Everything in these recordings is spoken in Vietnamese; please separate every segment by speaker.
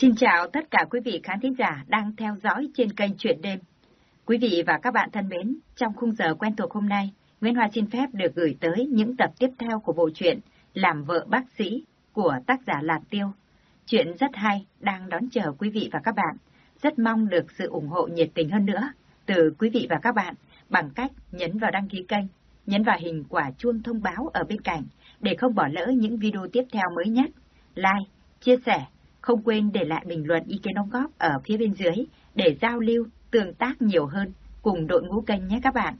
Speaker 1: Xin chào tất cả quý vị khán thính giả đang theo dõi trên kênh Chuyện Đêm. Quý vị và các bạn thân mến, trong khung giờ quen thuộc hôm nay, Nguyễn Hoa xin phép được gửi tới những tập tiếp theo của bộ truyện Làm vợ bác sĩ của tác giả Lạt Tiêu. Chuyện rất hay, đang đón chờ quý vị và các bạn. Rất mong được sự ủng hộ nhiệt tình hơn nữa từ quý vị và các bạn bằng cách nhấn vào đăng ký kênh, nhấn vào hình quả chuông thông báo ở bên cạnh để không bỏ lỡ những video tiếp theo mới nhất. Like, chia sẻ không quên để lại bình luận ý kiến đóng góp ở phía bên dưới để giao lưu, tương tác nhiều hơn cùng đội ngũ kênh nhé các bạn.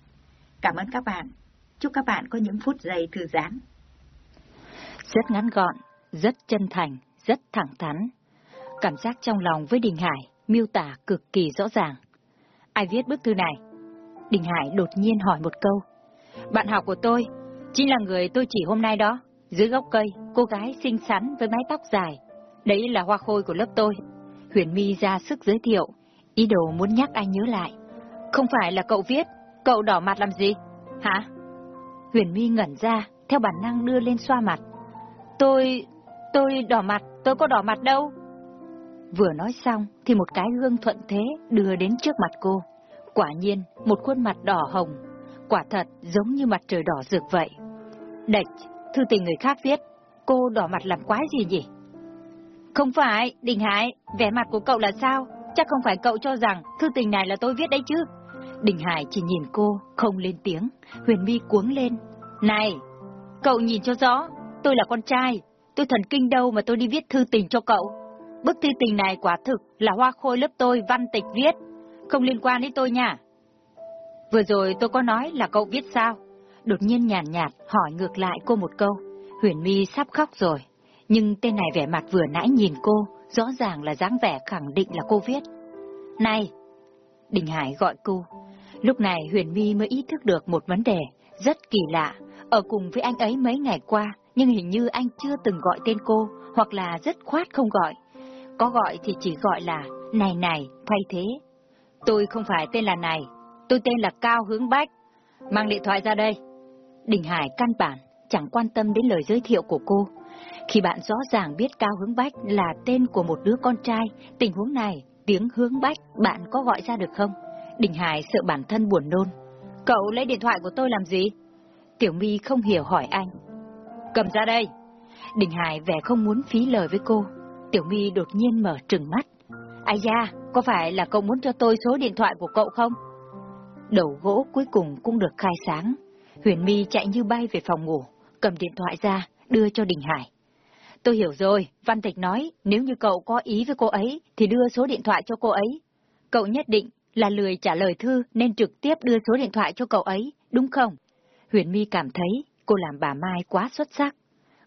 Speaker 1: Cảm ơn các bạn. Chúc các bạn có những phút giây thư giãn.
Speaker 2: Rất ngắn gọn, rất chân thành, rất thẳng thắn. Cảm giác trong lòng với Đình Hải miêu tả cực kỳ rõ ràng. Ai viết bức thư này? Đình Hải đột nhiên hỏi một câu. Bạn học của tôi, chính là người tôi chỉ hôm nay đó. Dưới gốc cây, cô gái xinh xắn với mái tóc dài, Đấy là hoa khôi của lớp tôi. Huyền My ra sức giới thiệu, ý đồ muốn nhắc anh nhớ lại. Không phải là cậu viết, cậu đỏ mặt làm gì? Hả? Huyền My ngẩn ra, theo bản năng đưa lên xoa mặt. Tôi... tôi đỏ mặt, tôi có đỏ mặt đâu. Vừa nói xong thì một cái gương thuận thế đưa đến trước mặt cô. Quả nhiên, một khuôn mặt đỏ hồng, quả thật giống như mặt trời đỏ rực vậy. Đệch, thư tình người khác viết, cô đỏ mặt làm quái gì nhỉ? Không phải, Đình Hải, vẻ mặt của cậu là sao? Chắc không phải cậu cho rằng thư tình này là tôi viết đấy chứ. Đình Hải chỉ nhìn cô, không lên tiếng. Huyền My cuống lên. Này, cậu nhìn cho rõ, tôi là con trai. Tôi thần kinh đâu mà tôi đi viết thư tình cho cậu. Bức thư tình này quả thực là hoa khôi lớp tôi văn tịch viết. Không liên quan đến tôi nha. Vừa rồi tôi có nói là cậu viết sao? Đột nhiên nhàn nhạt, nhạt hỏi ngược lại cô một câu. Huyền My sắp khóc rồi. Nhưng tên này vẻ mặt vừa nãy nhìn cô, rõ ràng là dáng vẻ khẳng định là cô viết. Này! Đình Hải gọi cô. Lúc này Huyền My mới ý thức được một vấn đề rất kỳ lạ. Ở cùng với anh ấy mấy ngày qua, nhưng hình như anh chưa từng gọi tên cô, hoặc là rất khoát không gọi. Có gọi thì chỉ gọi là này này, thay thế. Tôi không phải tên là này, tôi tên là Cao Hướng Bách. Mang điện thoại ra đây. Đình Hải căn bản, chẳng quan tâm đến lời giới thiệu của cô, khi bạn rõ ràng biết Cao Hướng Bách là tên của một đứa con trai, tình huống này, tiếng Hướng Bách bạn có gọi ra được không? Đình Hải sợ bản thân buồn nôn. Cậu lấy điện thoại của tôi làm gì? Tiểu My không hiểu hỏi anh. Cầm ra đây. Đình Hải vẻ không muốn phí lời với cô. Tiểu My đột nhiên mở trừng mắt. Ai da, có phải là cậu muốn cho tôi số điện thoại của cậu không? Đầu gỗ cuối cùng cũng được khai sáng. Huyền My chạy như bay về phòng ngủ, cầm điện thoại ra, đưa cho Đình Hải. Tôi hiểu rồi, Văn Tịch nói, nếu như cậu có ý với cô ấy, thì đưa số điện thoại cho cô ấy. Cậu nhất định là lười trả lời thư nên trực tiếp đưa số điện thoại cho cậu ấy, đúng không? Huyền My cảm thấy cô làm bà Mai quá xuất sắc.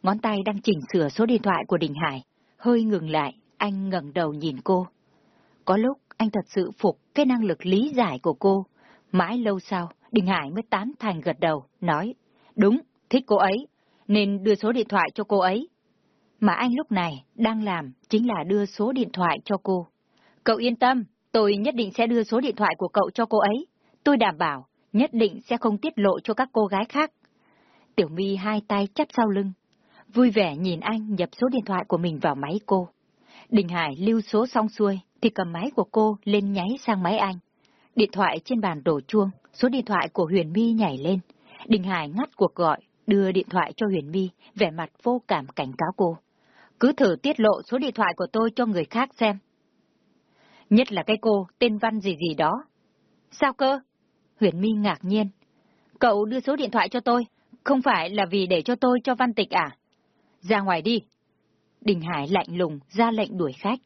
Speaker 2: Ngón tay đang chỉnh sửa số điện thoại của Đình Hải. Hơi ngừng lại, anh ngẩng đầu nhìn cô. Có lúc anh thật sự phục cái năng lực lý giải của cô. Mãi lâu sau, Đình Hải mới tán thành gật đầu, nói, đúng, thích cô ấy, nên đưa số điện thoại cho cô ấy. Mà anh lúc này đang làm chính là đưa số điện thoại cho cô. Cậu yên tâm, tôi nhất định sẽ đưa số điện thoại của cậu cho cô ấy. Tôi đảm bảo, nhất định sẽ không tiết lộ cho các cô gái khác. Tiểu My hai tay chắp sau lưng, vui vẻ nhìn anh nhập số điện thoại của mình vào máy cô. Đình Hải lưu số xong xuôi, thì cầm máy của cô lên nháy sang máy anh. Điện thoại trên bàn đổ chuông, số điện thoại của Huyền My nhảy lên. Đình Hải ngắt cuộc gọi, đưa điện thoại cho Huyền My, vẻ mặt vô cảm cảnh cáo cô. Cứ thử tiết lộ số điện thoại của tôi cho người khác xem. Nhất là cái cô tên Văn gì gì đó. Sao cơ? Huyền My ngạc nhiên. Cậu đưa số điện thoại cho tôi, không phải là vì để cho tôi cho Văn Tịch à? Ra ngoài đi. Đình Hải lạnh lùng ra lệnh đuổi khách.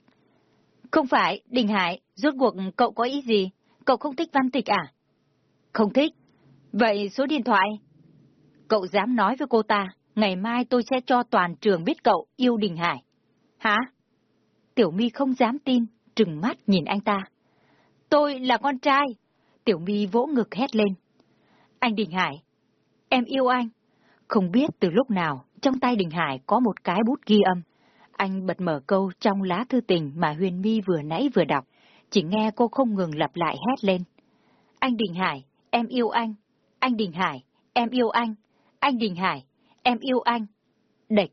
Speaker 2: Không phải, Đình Hải, rốt cuộc cậu có ý gì? Cậu không thích Văn Tịch à? Không thích. Vậy số điện thoại? Cậu dám nói với cô ta, ngày mai tôi sẽ cho toàn trường biết cậu yêu Đình Hải. Hả? Tiểu My không dám tin, trừng mắt nhìn anh ta. Tôi là con trai. Tiểu My vỗ ngực hét lên. Anh Đình Hải, em yêu anh. Không biết từ lúc nào, trong tay Đình Hải có một cái bút ghi âm. Anh bật mở câu trong lá thư tình mà Huyền My vừa nãy vừa đọc. Chỉ nghe cô không ngừng lặp lại hét lên. Anh Đình Hải, em yêu anh. Anh Đình Hải, em yêu anh. Anh Đình Hải, em yêu anh. Địch.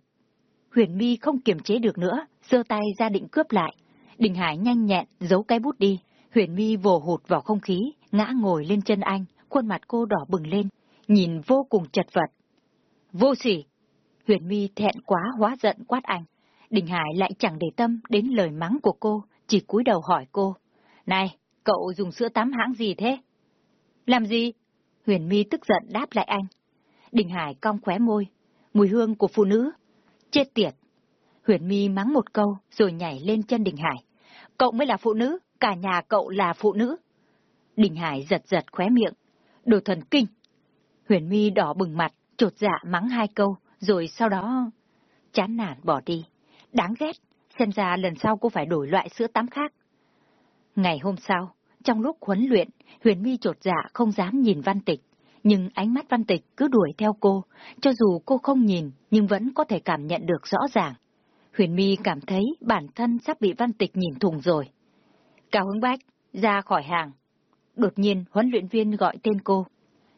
Speaker 2: Huyền My không kiềm chế được nữa, giơ tay ra định cướp lại. Đình Hải nhanh nhẹn giấu cái bút đi. Huyền Mi vồ hụt vào không khí, ngã ngồi lên chân anh, khuôn mặt cô đỏ bừng lên, nhìn vô cùng chật vật. Vô sỉ! Huyền Mi thẹn quá hóa giận quát anh. Đình Hải lại chẳng để tâm đến lời mắng của cô, chỉ cúi đầu hỏi cô. Này, cậu dùng sữa tắm hãng gì thế? Làm gì? Huyền Mi tức giận đáp lại anh. Đình Hải cong khóe môi. Mùi hương của phụ nữ. Chết tiệt! Huyền Mi mắng một câu rồi nhảy lên chân Đình Hải. Cậu mới là phụ nữ, cả nhà cậu là phụ nữ. Đình Hải giật giật khóe miệng. Đồ thần kinh! Huyền Mi đỏ bừng mặt, trột dạ mắng hai câu, rồi sau đó... Chán nản bỏ đi. Đáng ghét, xem ra lần sau cô phải đổi loại sữa tắm khác. Ngày hôm sau, trong lúc huấn luyện, Huyền My trột dạ không dám nhìn Văn Tịch, nhưng ánh mắt Văn Tịch cứ đuổi theo cô, cho dù cô không nhìn nhưng vẫn có thể cảm nhận được rõ ràng. Huyền My cảm thấy bản thân sắp bị Văn Tịch nhìn thùng rồi. Cao hứng Bách, ra khỏi hàng. Đột nhiên huấn luyện viên gọi tên cô.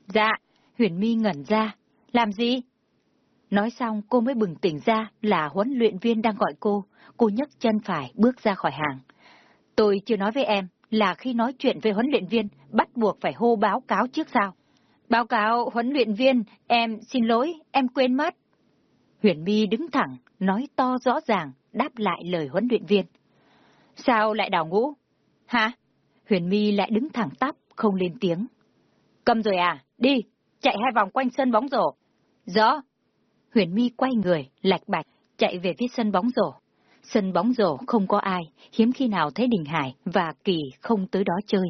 Speaker 2: Dạ, Huyền My ngẩn ra. Làm gì? Nói xong cô mới bừng tỉnh ra là huấn luyện viên đang gọi cô. Cô nhấc chân phải bước ra khỏi hàng. Tôi chưa nói với em là khi nói chuyện với huấn luyện viên bắt buộc phải hô báo cáo trước sao. Báo cáo huấn luyện viên, em xin lỗi, em quên mất. Huyền My đứng thẳng, nói to rõ ràng, đáp lại lời huấn luyện viên. Sao lại đảo ngũ? Hả? Huyền My lại đứng thẳng tắp, không lên tiếng. Cầm rồi à? Đi, chạy hai vòng quanh sân bóng rổ. Rõ. Huyền My quay người, lạch bạch, chạy về phía sân bóng rổ. Sân bóng rổ không có ai, hiếm khi nào thấy Đình Hải và Kỳ không tới đó chơi.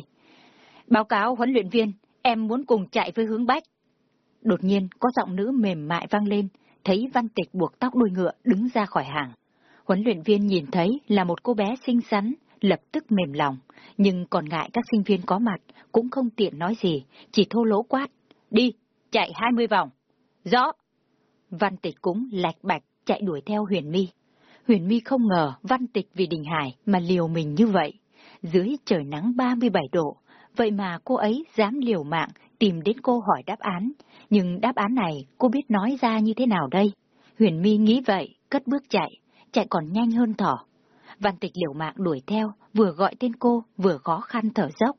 Speaker 2: Báo cáo huấn luyện viên, em muốn cùng chạy với hướng bách. Đột nhiên có giọng nữ mềm mại vang lên, thấy Văn Tịch buộc tóc đuôi ngựa đứng ra khỏi hàng. Huấn luyện viên nhìn thấy là một cô bé xinh xắn, lập tức mềm lòng, nhưng còn ngại các sinh viên có mặt, cũng không tiện nói gì, chỉ thô lỗ quát. Đi, chạy 20 vòng. Rõ. Văn Tịch cũng lạch bạch chạy đuổi theo Huyền mi. Huyền mi không ngờ Văn Tịch vì Đình Hải mà liều mình như vậy. Dưới trời nắng 37 độ, vậy mà cô ấy dám liều mạng tìm đến cô hỏi đáp án. Nhưng đáp án này cô biết nói ra như thế nào đây? Huyền My nghĩ vậy, cất bước chạy, chạy còn nhanh hơn thỏ. Văn Tịch liều mạng đuổi theo, vừa gọi tên cô, vừa khó khăn thở dốc.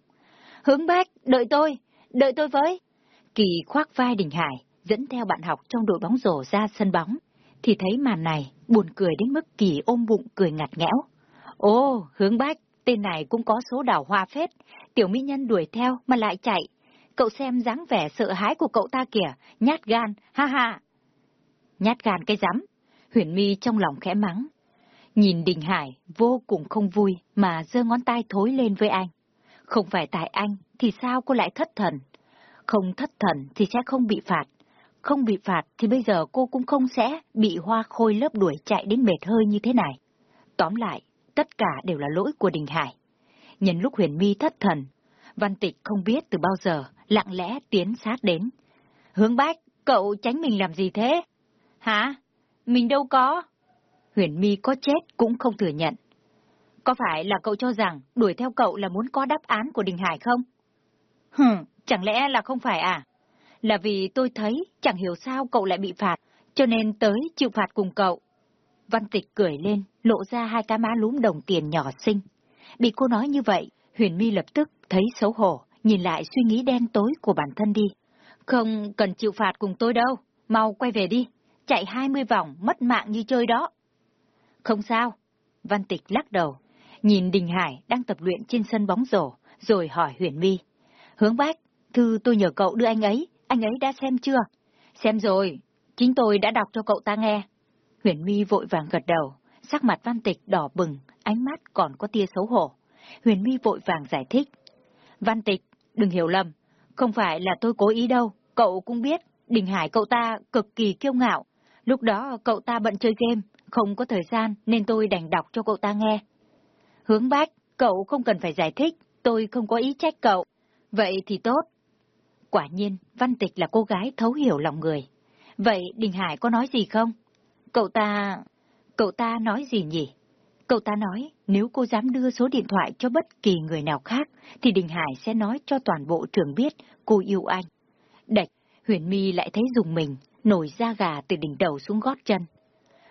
Speaker 2: Hướng bách, đợi tôi, đợi tôi với. Kỳ khoác vai Đình Hải, dẫn theo bạn học trong đội bóng rổ ra sân bóng thì thấy màn này, buồn cười đến mức kỳ ôm bụng cười ngặt nghẽo. Ô, hướng bách, tên này cũng có số đảo hoa phết, tiểu mỹ nhân đuổi theo mà lại chạy. Cậu xem dáng vẻ sợ hãi của cậu ta kìa, nhát gan, ha ha. Nhát gan cái rắm, huyền mi trong lòng khẽ mắng. Nhìn Đình Hải vô cùng không vui mà giơ ngón tay thối lên với anh. Không phải tại anh thì sao cô lại thất thần? Không thất thần thì sẽ không bị phạt không bị phạt thì bây giờ cô cũng không sẽ bị hoa khôi lớp đuổi chạy đến mệt hơi như thế này. Tóm lại, tất cả đều là lỗi của Đình Hải. Nhân lúc huyền mi thất thần, Văn Tịch không biết từ bao giờ, lặng lẽ tiến sát đến. Hướng bách, cậu tránh mình làm gì thế? Hả? Mình đâu có. Huyền mi có chết cũng không thừa nhận. Có phải là cậu cho rằng đuổi theo cậu là muốn có đáp án của Đình Hải không? Hừm, chẳng lẽ là không phải à? là vì tôi thấy chẳng hiểu sao cậu lại bị phạt, cho nên tới chịu phạt cùng cậu. Văn Tịch cười lên, lộ ra hai cái má lúm đồng tiền nhỏ xinh. Bị cô nói như vậy, Huyền My lập tức thấy xấu hổ, nhìn lại suy nghĩ đen tối của bản thân đi. Không cần chịu phạt cùng tôi đâu, mau quay về đi, chạy hai mươi vòng mất mạng như chơi đó. Không sao, Văn Tịch lắc đầu, nhìn Đình Hải đang tập luyện trên sân bóng rổ, rồi hỏi Huyền My. Hướng bác, thư tôi nhờ cậu đưa anh ấy, anh ấy đã xem chưa? Xem rồi, chính tôi đã đọc cho cậu ta nghe. Huyền Mi vội vàng gật đầu, sắc mặt văn tịch đỏ bừng, ánh mắt còn có tia xấu hổ. Huyền Mi vội vàng giải thích. Văn tịch, đừng hiểu lầm, không phải là tôi cố ý đâu, cậu cũng biết, Đình Hải cậu ta cực kỳ kiêu ngạo. Lúc đó cậu ta bận chơi game, không có thời gian nên tôi đành đọc cho cậu ta nghe. Hướng bách, cậu không cần phải giải thích, tôi không có ý trách cậu. Vậy thì tốt, Quả nhiên, Văn Tịch là cô gái thấu hiểu lòng người. Vậy Đình Hải có nói gì không? Cậu ta... Cậu ta nói gì nhỉ? Cậu ta nói, nếu cô dám đưa số điện thoại cho bất kỳ người nào khác, thì Đình Hải sẽ nói cho toàn bộ trường biết cô yêu anh. Đạch, huyền my lại thấy dùng mình, nổi da gà từ đỉnh đầu xuống gót chân.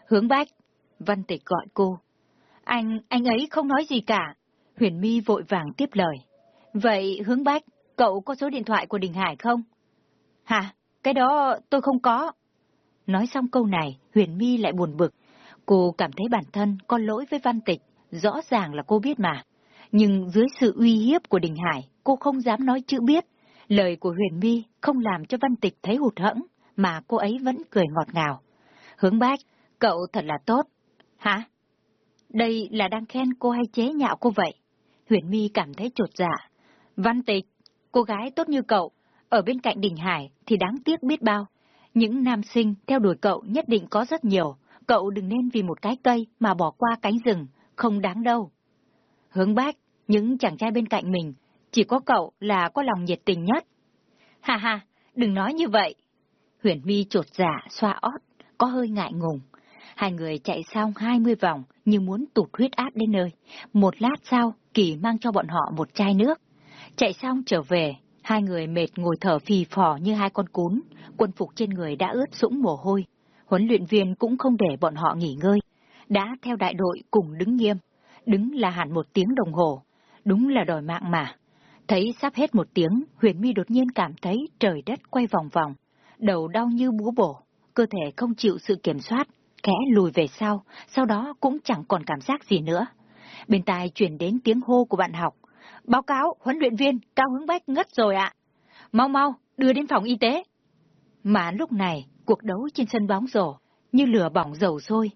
Speaker 2: Hướng bách, Văn Tịch gọi cô. Anh, anh ấy không nói gì cả. Huyền My vội vàng tiếp lời. Vậy hướng bách, cậu có số điện thoại của Đình Hải không? Hả? Cái đó tôi không có. Nói xong câu này, Huyền Mi lại buồn bực. Cô cảm thấy bản thân có lỗi với Văn Tịch, rõ ràng là cô biết mà. Nhưng dưới sự uy hiếp của Đình Hải, cô không dám nói chữ biết. Lời của Huyền Mi không làm cho Văn Tịch thấy hụt hẫng, mà cô ấy vẫn cười ngọt ngào. Hướng bác, cậu thật là tốt. Hả? Đây là đang khen cô hay chế nhạo cô vậy? Huyền Mi cảm thấy trột dạ. Văn Tịch, cô gái tốt như cậu, ở bên cạnh Đình Hải thì đáng tiếc biết bao. Những nam sinh theo đuổi cậu nhất định có rất nhiều, cậu đừng nên vì một cái cây mà bỏ qua cánh rừng, không đáng đâu. Hướng bác, những chàng trai bên cạnh mình, chỉ có cậu là có lòng nhiệt tình nhất. ha ha đừng nói như vậy. Huyền My trột giả xoa ót, có hơi ngại ngùng. Hai người chạy xong hai mươi vòng như muốn tụt huyết áp đến nơi. Một lát sau, Kỳ mang cho bọn họ một chai nước. Chạy xong trở về, hai người mệt ngồi thở phì phò như hai con cún, quân phục trên người đã ướt sũng mồ hôi. Huấn luyện viên cũng không để bọn họ nghỉ ngơi, đã theo đại đội cùng đứng nghiêm, đứng là hẳn một tiếng đồng hồ, đúng là đòi mạng mà. Thấy sắp hết một tiếng, Huyền My đột nhiên cảm thấy trời đất quay vòng vòng, đầu đau như búa bổ, cơ thể không chịu sự kiểm soát, khẽ lùi về sau, sau đó cũng chẳng còn cảm giác gì nữa. Bên tai chuyển đến tiếng hô của bạn học. Báo cáo, huấn luyện viên, Cao Hướng Bách ngất rồi ạ. Mau mau, đưa đến phòng y tế. Mà lúc này, cuộc đấu trên sân bóng rổ, như lửa bỏng dầu sôi.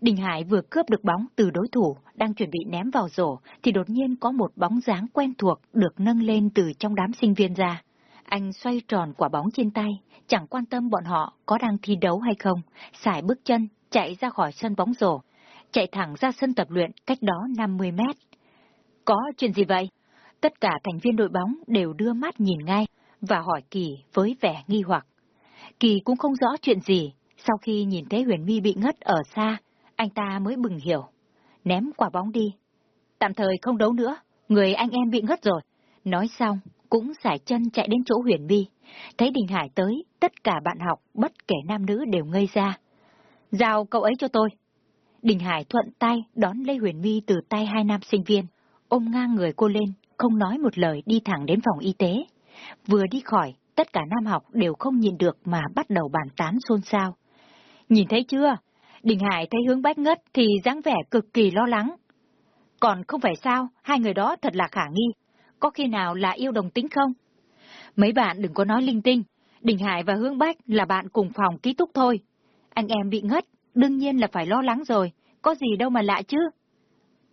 Speaker 2: Đình Hải vừa cướp được bóng từ đối thủ, đang chuẩn bị ném vào rổ, thì đột nhiên có một bóng dáng quen thuộc được nâng lên từ trong đám sinh viên ra. Anh xoay tròn quả bóng trên tay, chẳng quan tâm bọn họ có đang thi đấu hay không, xài bước chân, chạy ra khỏi sân bóng rổ, chạy thẳng ra sân tập luyện cách đó 50 mét. Có chuyện gì vậy? Tất cả thành viên đội bóng đều đưa mắt nhìn ngay và hỏi Kỳ với vẻ nghi hoặc. Kỳ cũng không rõ chuyện gì, sau khi nhìn thấy Huyền My bị ngất ở xa, anh ta mới bừng hiểu. Ném quả bóng đi. Tạm thời không đấu nữa, người anh em bị ngất rồi. Nói xong, cũng xải chân chạy đến chỗ Huyền My. Thấy Đình Hải tới, tất cả bạn học, bất kể nam nữ đều ngây ra. Giao cậu ấy cho tôi. Đình Hải thuận tay đón Lê Huyền My từ tay hai nam sinh viên, ôm ngang người cô lên, không nói một lời đi thẳng đến phòng y tế. Vừa đi khỏi, tất cả nam học đều không nhìn được mà bắt đầu bàn tán xôn xao. Nhìn thấy chưa? Đình Hải thấy hướng bách ngất thì dáng vẻ cực kỳ lo lắng. Còn không phải sao, hai người đó thật là khả nghi. Có khi nào là yêu đồng tính không? Mấy bạn đừng có nói linh tinh. Đình Hải và Hướng Bách là bạn cùng phòng ký túc thôi. Anh em bị ngất, đương nhiên là phải lo lắng rồi. Có gì đâu mà lạ chứ.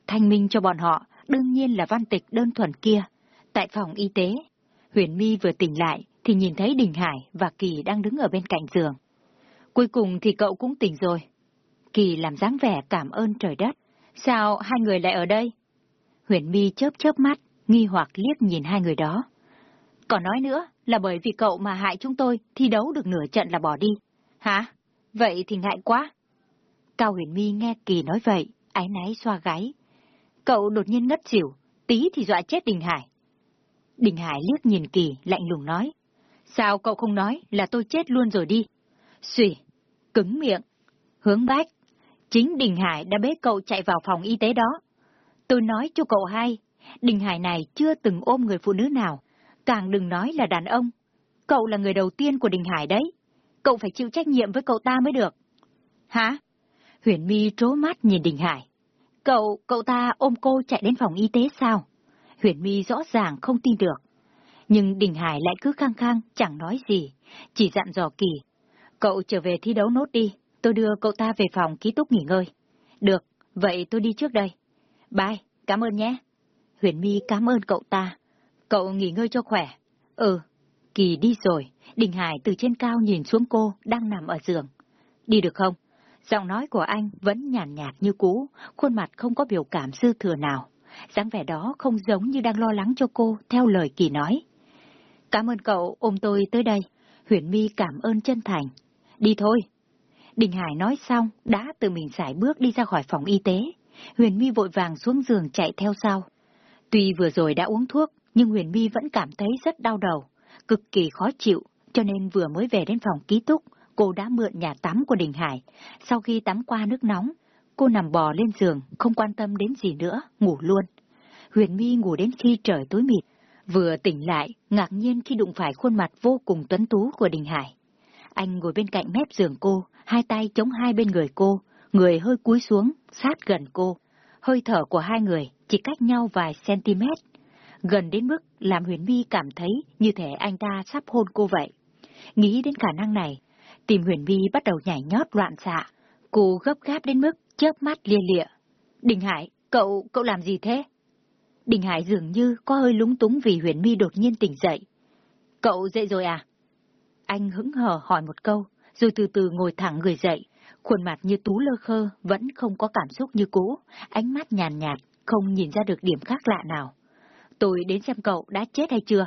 Speaker 2: Thanh minh cho bọn họ, đương nhiên là văn tịch đơn thuần kia. Tại phòng y tế, Huyền My vừa tỉnh lại thì nhìn thấy Đình Hải và Kỳ đang đứng ở bên cạnh giường. Cuối cùng thì cậu cũng tỉnh rồi. Kỳ làm dáng vẻ cảm ơn trời đất. Sao hai người lại ở đây? Huyền My chớp chớp mắt, nghi hoặc liếc nhìn hai người đó. Còn nói nữa là bởi vì cậu mà hại chúng tôi thi đấu được nửa trận là bỏ đi. Hả? Vậy thì ngại quá. Cao Huyền My nghe Kỳ nói vậy, ái náy xoa gáy. Cậu đột nhiên ngất xỉu, tí thì dọa chết Đình Hải. Đình Hải liếc nhìn Kỳ, lạnh lùng nói. Sao cậu không nói là tôi chết luôn rồi đi? Xùy, cứng miệng. Hướng bách, chính Đình Hải đã bế cậu chạy vào phòng y tế đó. Tôi nói cho cậu hay, Đình Hải này chưa từng ôm người phụ nữ nào, càng đừng nói là đàn ông. Cậu là người đầu tiên của Đình Hải đấy. Cậu phải chịu trách nhiệm với cậu ta mới được. Hả? Huyền My trố mắt nhìn Đình Hải. Cậu, cậu ta ôm cô chạy đến phòng y tế sao? Huyền My rõ ràng không tin được. Nhưng Đình Hải lại cứ khăng khăng, chẳng nói gì, chỉ dặn dò Kỳ. Cậu trở về thi đấu nốt đi, tôi đưa cậu ta về phòng ký túc nghỉ ngơi. Được, vậy tôi đi trước đây. Bye, cảm ơn nhé. Huyền My cảm ơn cậu ta. Cậu nghỉ ngơi cho khỏe. Ừ, Kỳ đi rồi, Đình Hải từ trên cao nhìn xuống cô, đang nằm ở giường. Đi được không? Giọng nói của anh vẫn nhàn nhạt, nhạt như cũ, khuôn mặt không có biểu cảm dư thừa nào. dáng vẻ đó không giống như đang lo lắng cho cô, theo lời Kỳ nói. Cảm ơn cậu ôm tôi tới đây. Huyền My cảm ơn chân thành. Đi thôi. Đình Hải nói xong, đã tự mình giải bước đi ra khỏi phòng y tế. Huyền My vội vàng xuống giường chạy theo sau. Tuy vừa rồi đã uống thuốc, nhưng Huyền My vẫn cảm thấy rất đau đầu, cực kỳ khó chịu, cho nên vừa mới về đến phòng ký túc, cô đã mượn nhà tắm của Đình Hải. Sau khi tắm qua nước nóng, cô nằm bò lên giường, không quan tâm đến gì nữa, ngủ luôn. Huyền My ngủ đến khi trời tối mịt, vừa tỉnh lại, ngạc nhiên khi đụng phải khuôn mặt vô cùng tuấn tú của Đình Hải. Anh ngồi bên cạnh mép giường cô, hai tay chống hai bên người cô, người hơi cúi xuống, sát gần cô. Hơi thở của hai người chỉ cách nhau vài cm, gần đến mức làm Huyền My cảm thấy như thể anh ta sắp hôn cô vậy. Nghĩ đến khả năng này, tìm Huyền Vi bắt đầu nhảy nhót loạn xạ. Cô gấp gáp đến mức chớp mắt lia lịa. Đình Hải, cậu, cậu làm gì thế? Đình Hải dường như có hơi lúng túng vì Huyền Vi đột nhiên tỉnh dậy. Cậu dậy rồi à? Anh hững hờ hỏi một câu, rồi từ từ ngồi thẳng người dậy. Khuôn mặt như tú lơ khơ, vẫn không có cảm xúc như cũ, ánh mắt nhàn nhạt, không nhìn ra được điểm khác lạ nào. Tôi đến xem cậu đã chết hay chưa?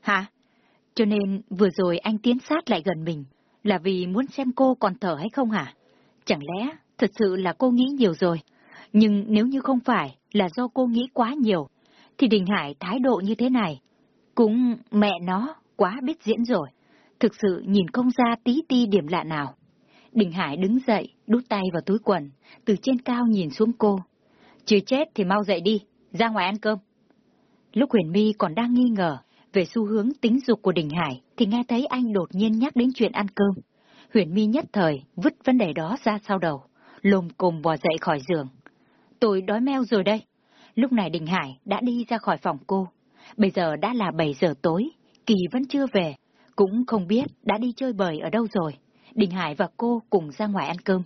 Speaker 2: Hả? Cho nên vừa rồi anh tiến sát lại gần mình, là vì muốn xem cô còn thở hay không hả? Chẳng lẽ thật sự là cô nghĩ nhiều rồi? Nhưng nếu như không phải là do cô nghĩ quá nhiều, thì Đình Hải thái độ như thế này, cũng mẹ nó quá biết diễn rồi. Thực sự nhìn không ra tí ti điểm lạ nào. Đình Hải đứng dậy, đút tay vào túi quần, từ trên cao nhìn xuống cô. Chưa chết thì mau dậy đi, ra ngoài ăn cơm. Lúc Huyền My còn đang nghi ngờ về xu hướng tính dục của Đình Hải, thì nghe thấy anh đột nhiên nhắc đến chuyện ăn cơm. Huyền My nhất thời vứt vấn đề đó ra sau đầu, lồm cồm bò dậy khỏi giường. Tôi đói meo rồi đây. Lúc này Đình Hải đã đi ra khỏi phòng cô. Bây giờ đã là 7 giờ tối, Kỳ vẫn chưa về, cũng không biết đã đi chơi bời ở đâu rồi. Đình Hải và cô cùng ra ngoài ăn cơm.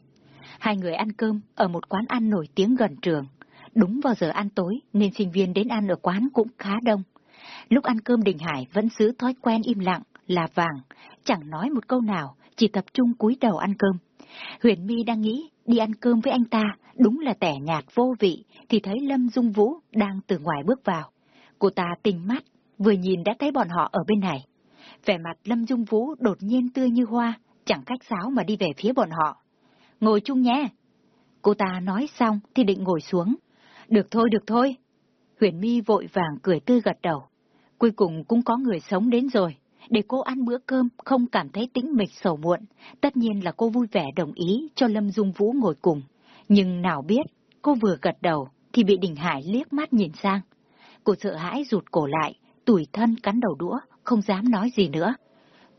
Speaker 2: Hai người ăn cơm ở một quán ăn nổi tiếng gần trường. Đúng vào giờ ăn tối nên sinh viên đến ăn ở quán cũng khá đông. Lúc ăn cơm Đình Hải vẫn giữ thói quen im lặng, là vàng, chẳng nói một câu nào, chỉ tập trung cúi đầu ăn cơm. Huyền My đang nghĩ đi ăn cơm với anh ta, đúng là tẻ nhạt vô vị, thì thấy Lâm Dung Vũ đang từ ngoài bước vào. Cô ta tinh mắt, vừa nhìn đã thấy bọn họ ở bên này. Vẻ mặt Lâm Dung Vũ đột nhiên tươi như hoa, chẳng cách sáo mà đi về phía bọn họ. Ngồi chung nhé. Cô ta nói xong thì định ngồi xuống. Được thôi, được thôi. Huyền My vội vàng cười tươi gật đầu. Cuối cùng cũng có người sống đến rồi. Để cô ăn bữa cơm không cảm thấy tĩnh mịch sầu muộn. Tất nhiên là cô vui vẻ đồng ý cho Lâm Dung Vũ ngồi cùng. Nhưng nào biết, cô vừa gật đầu thì bị Đình Hải liếc mắt nhìn sang. Cô sợ hãi rụt cổ lại, tủi thân cắn đầu đũa, không dám nói gì nữa.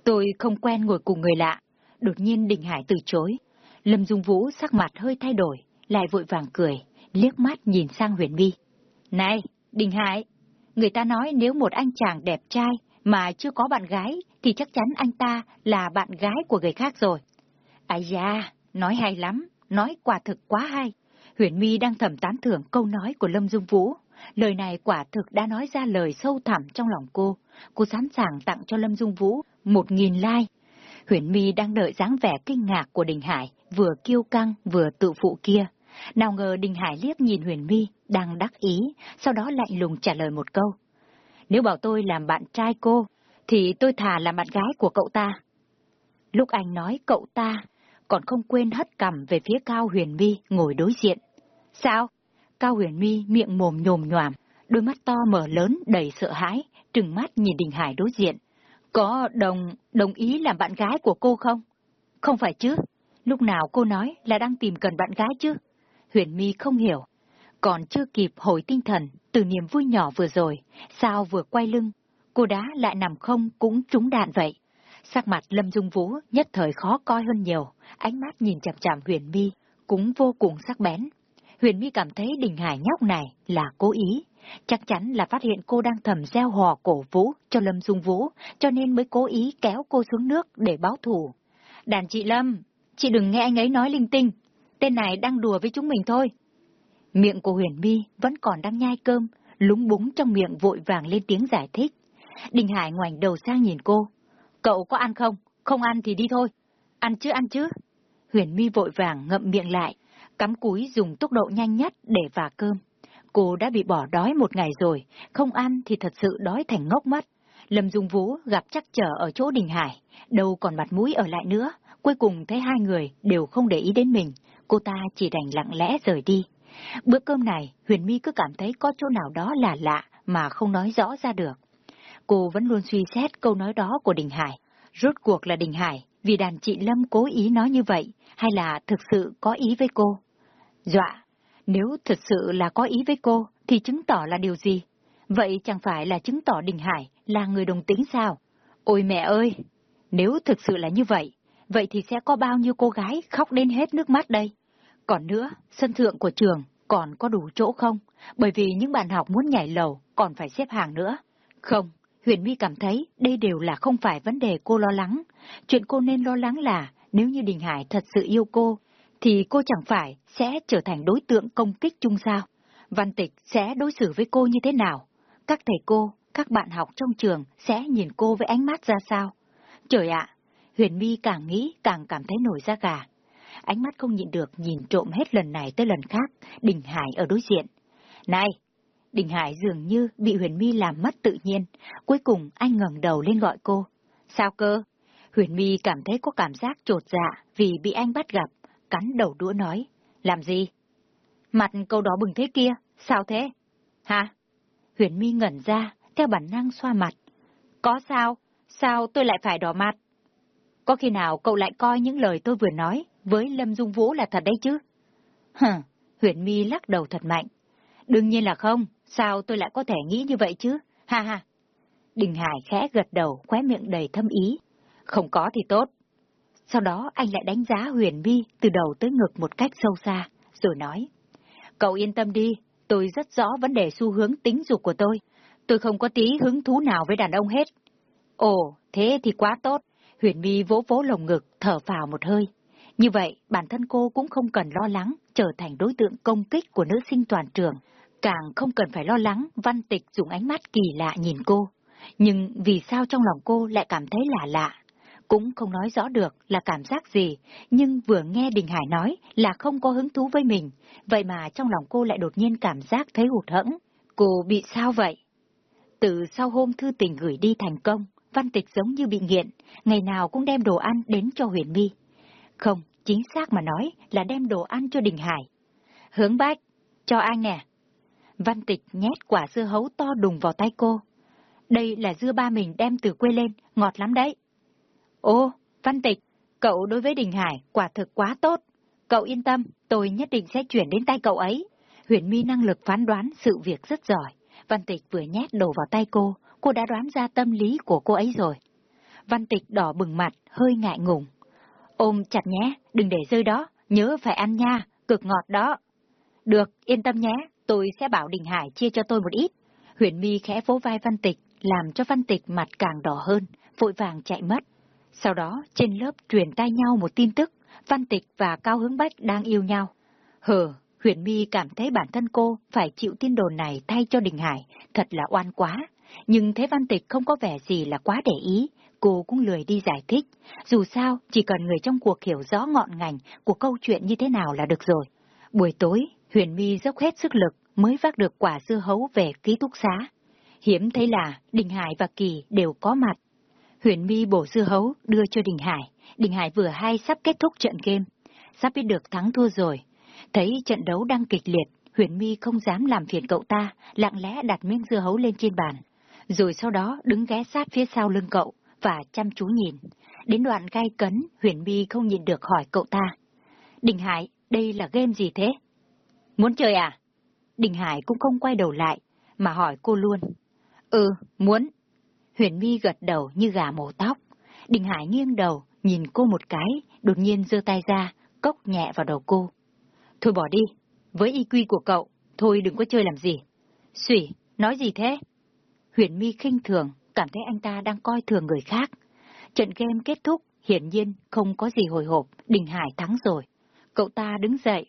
Speaker 2: Tôi không quen ngồi cùng người lạ. Đột nhiên Đình Hải từ chối. Lâm Dung Vũ sắc mặt hơi thay đổi, lại vội vàng cười, liếc mắt nhìn sang Huyền My. Này, Đình Hải, người ta nói nếu một anh chàng đẹp trai mà chưa có bạn gái thì chắc chắn anh ta là bạn gái của người khác rồi. Ây da, nói hay lắm, nói quả thực quá hay. Huyền My đang thầm tán thưởng câu nói của Lâm Dung Vũ. Lời này quả thực đã nói ra lời sâu thẳm trong lòng cô. Cô sẵn sàng tặng cho Lâm Dung Vũ một nghìn like. Huyền My đang đợi dáng vẻ kinh ngạc của Đình Hải, vừa kiêu căng vừa tự phụ kia. Nào ngờ Đình Hải liếc nhìn Huyền My, đang đắc ý, sau đó lạnh lùng trả lời một câu. Nếu bảo tôi làm bạn trai cô, thì tôi thà làm bạn gái của cậu ta. Lúc anh nói cậu ta, còn không quên hất cằm về phía Cao Huyền My ngồi đối diện. Sao? Cao Huyền My miệng mồm nhồm nhòm, đôi mắt to mở lớn đầy sợ hãi, trừng mắt nhìn Đình Hải đối diện. Có đồng, đồng ý làm bạn gái của cô không? Không phải chứ. Lúc nào cô nói là đang tìm cần bạn gái chứ? Huyền My không hiểu. Còn chưa kịp hồi tinh thần từ niềm vui nhỏ vừa rồi, sao vừa quay lưng, cô đá lại nằm không cũng trúng đạn vậy. Sắc mặt Lâm Dung Vũ nhất thời khó coi hơn nhiều, ánh mắt nhìn chằm chằm Huyền mi cũng vô cùng sắc bén. Huyền mi cảm thấy Đình Hải nhóc này là cố ý, chắc chắn là phát hiện cô đang thầm gieo hò cổ vũ cho Lâm Dung Vũ, cho nên mới cố ý kéo cô xuống nước để báo thù. Đàn chị Lâm, chị đừng nghe anh ấy nói linh tinh, tên này đang đùa với chúng mình thôi. Miệng của Huyền My vẫn còn đang nhai cơm, lúng búng trong miệng vội vàng lên tiếng giải thích. Đình Hải ngoảnh đầu sang nhìn cô. Cậu có ăn không? Không ăn thì đi thôi. Ăn chứ ăn chứ. Huyền My vội vàng ngậm miệng lại, cắm cúi dùng tốc độ nhanh nhất để vả cơm. Cô đã bị bỏ đói một ngày rồi, không ăn thì thật sự đói thành ngốc mất. Lâm Dung Vũ gặp chắc trở ở chỗ Đình Hải, đâu còn mặt mũi ở lại nữa. Cuối cùng thấy hai người đều không để ý đến mình, cô ta chỉ đành lặng lẽ rời đi. Bữa cơm này, Huyền My cứ cảm thấy có chỗ nào đó là lạ mà không nói rõ ra được. Cô vẫn luôn suy xét câu nói đó của Đình Hải. Rốt cuộc là Đình Hải vì đàn chị Lâm cố ý nói như vậy hay là thực sự có ý với cô? Dọa, nếu thật sự là có ý với cô, thì chứng tỏ là điều gì? Vậy chẳng phải là chứng tỏ Đình Hải là người đồng tính sao? Ôi mẹ ơi! Nếu thực sự là như vậy, vậy thì sẽ có bao nhiêu cô gái khóc đến hết nước mắt đây? Còn nữa, sân thượng của trường còn có đủ chỗ không? Bởi vì những bạn học muốn nhảy lầu còn phải xếp hàng nữa. Không, Huyền My cảm thấy đây đều là không phải vấn đề cô lo lắng. Chuyện cô nên lo lắng là nếu như Đình Hải thật sự yêu cô, thì cô chẳng phải sẽ trở thành đối tượng công kích chung sao? Văn Tịch sẽ đối xử với cô như thế nào? Các thầy cô, các bạn học trong trường sẽ nhìn cô với ánh mắt ra sao? Trời ạ! Huyền My càng nghĩ càng cảm thấy nổi da gà. Ánh mắt không nhịn được nhìn trộm hết lần này tới lần khác, Đình Hải ở đối diện. Này! Đình Hải dường như bị Huyền My làm mất tự nhiên. Cuối cùng anh ngẩng đầu lên gọi cô. Sao cơ? Huyền My cảm thấy có cảm giác trột dạ vì bị anh bắt gặp, cắn đầu đũa nói. Làm gì? Mặt câu đó bừng thế kia, sao thế? Hả? Huyền My ngẩn ra, theo bản năng xoa mặt. Có sao? Sao tôi lại phải đỏ mặt? Có khi nào cậu lại coi những lời tôi vừa nói với Lâm Dung Vũ là thật đấy chứ? Hừ, Huyền My lắc đầu thật mạnh. Đương nhiên là không, sao tôi lại có thể nghĩ như vậy chứ? Ha ha. Đình Hải khẽ gật đầu, khóe miệng đầy thâm ý. Không có thì tốt. Sau đó anh lại đánh giá Huyền My từ đầu tới ngực một cách sâu xa, rồi nói. Cậu yên tâm đi, tôi rất rõ vấn đề xu hướng tính dục của tôi. Tôi không có tí hứng thú nào với đàn ông hết. Ồ, thế thì quá tốt. Huyền My vỗ vỗ lồng ngực, thở vào một hơi. Như vậy, bản thân cô cũng không cần lo lắng trở thành đối tượng công kích của nữ sinh toàn trường. Càng không cần phải lo lắng văn tịch dùng ánh mắt kỳ lạ nhìn cô. Nhưng vì sao trong lòng cô lại cảm thấy lạ lạ? Cũng không nói rõ được là cảm giác gì, nhưng vừa nghe Đình Hải nói là không có hứng thú với mình, vậy mà trong lòng cô lại đột nhiên cảm giác thấy hụt hẫng. Cô bị sao vậy? Từ sau hôm thư tình gửi đi thành công, Văn Tịch giống như bị nghiện, ngày nào cũng đem đồ ăn đến cho Huyền Mi. Không, chính xác mà nói là đem đồ ăn cho Đình Hải. Hướng bách, cho anh nè. Văn Tịch nhét quả dưa hấu to đùng vào tay cô. Đây là dưa ba mình đem từ quê lên, ngọt lắm đấy. Ô, Văn Tịch, cậu đối với Đình Hải quả thực quá tốt. Cậu yên tâm, tôi nhất định sẽ chuyển đến tay cậu ấy. Huyền Mi năng lực phán đoán sự việc rất giỏi. Văn Tịch vừa nhét đồ vào tay cô, cô đã đoán ra tâm lý của cô ấy rồi. Văn Tịch đỏ bừng mặt, hơi ngại ngùng. Ôm chặt nhé, đừng để rơi đó, nhớ phải ăn nha, cực ngọt đó. Được, yên tâm nhé, tôi sẽ bảo Đình Hải chia cho tôi một ít. Huyền My khẽ vỗ vai Văn Tịch, làm cho Văn Tịch mặt càng đỏ hơn, vội vàng chạy mất. Sau đó, trên lớp truyền tay nhau một tin tức, Văn Tịch và Cao Hướng Bách đang yêu nhau. Hờ, Huyền My cảm thấy bản thân cô phải chịu tin đồn này thay cho Đình Hải, thật là oan quá. Nhưng thế Văn Tịch không có vẻ gì là quá để ý, cô cũng lười đi giải thích. Dù sao, chỉ cần người trong cuộc hiểu rõ ngọn ngành của câu chuyện như thế nào là được rồi. Buổi tối, Huyền My dốc hết sức lực mới vác được quả dưa hấu về ký túc xá. Hiếm thấy là Đình Hải và Kỳ đều có mặt. Huyền My bổ dưa hấu đưa cho Đình Hải. Đình Hải vừa hay sắp kết thúc trận game. Sắp biết được thắng thua rồi. Thấy trận đấu đang kịch liệt, Huyền Mi không dám làm phiền cậu ta, lặng lẽ đặt miếng dưa hấu lên trên bàn. Rồi sau đó đứng ghé sát phía sau lưng cậu và chăm chú nhìn. Đến đoạn gai cấn, Huyền Mi không nhìn được hỏi cậu ta. Đình Hải, đây là game gì thế? Muốn chơi à? Đình Hải cũng không quay đầu lại, mà hỏi cô luôn. Ừ, muốn. Huyền Mi gật đầu như gà mổ tóc. Đình Hải nghiêng đầu, nhìn cô một cái, đột nhiên giơ tay ra, cốc nhẹ vào đầu cô. Thôi bỏ đi, với y quy của cậu, thôi đừng có chơi làm gì. Xủy, nói gì thế? Huyền My khinh thường, cảm thấy anh ta đang coi thường người khác. Trận game kết thúc, hiển nhiên không có gì hồi hộp, Đình Hải thắng rồi. Cậu ta đứng dậy.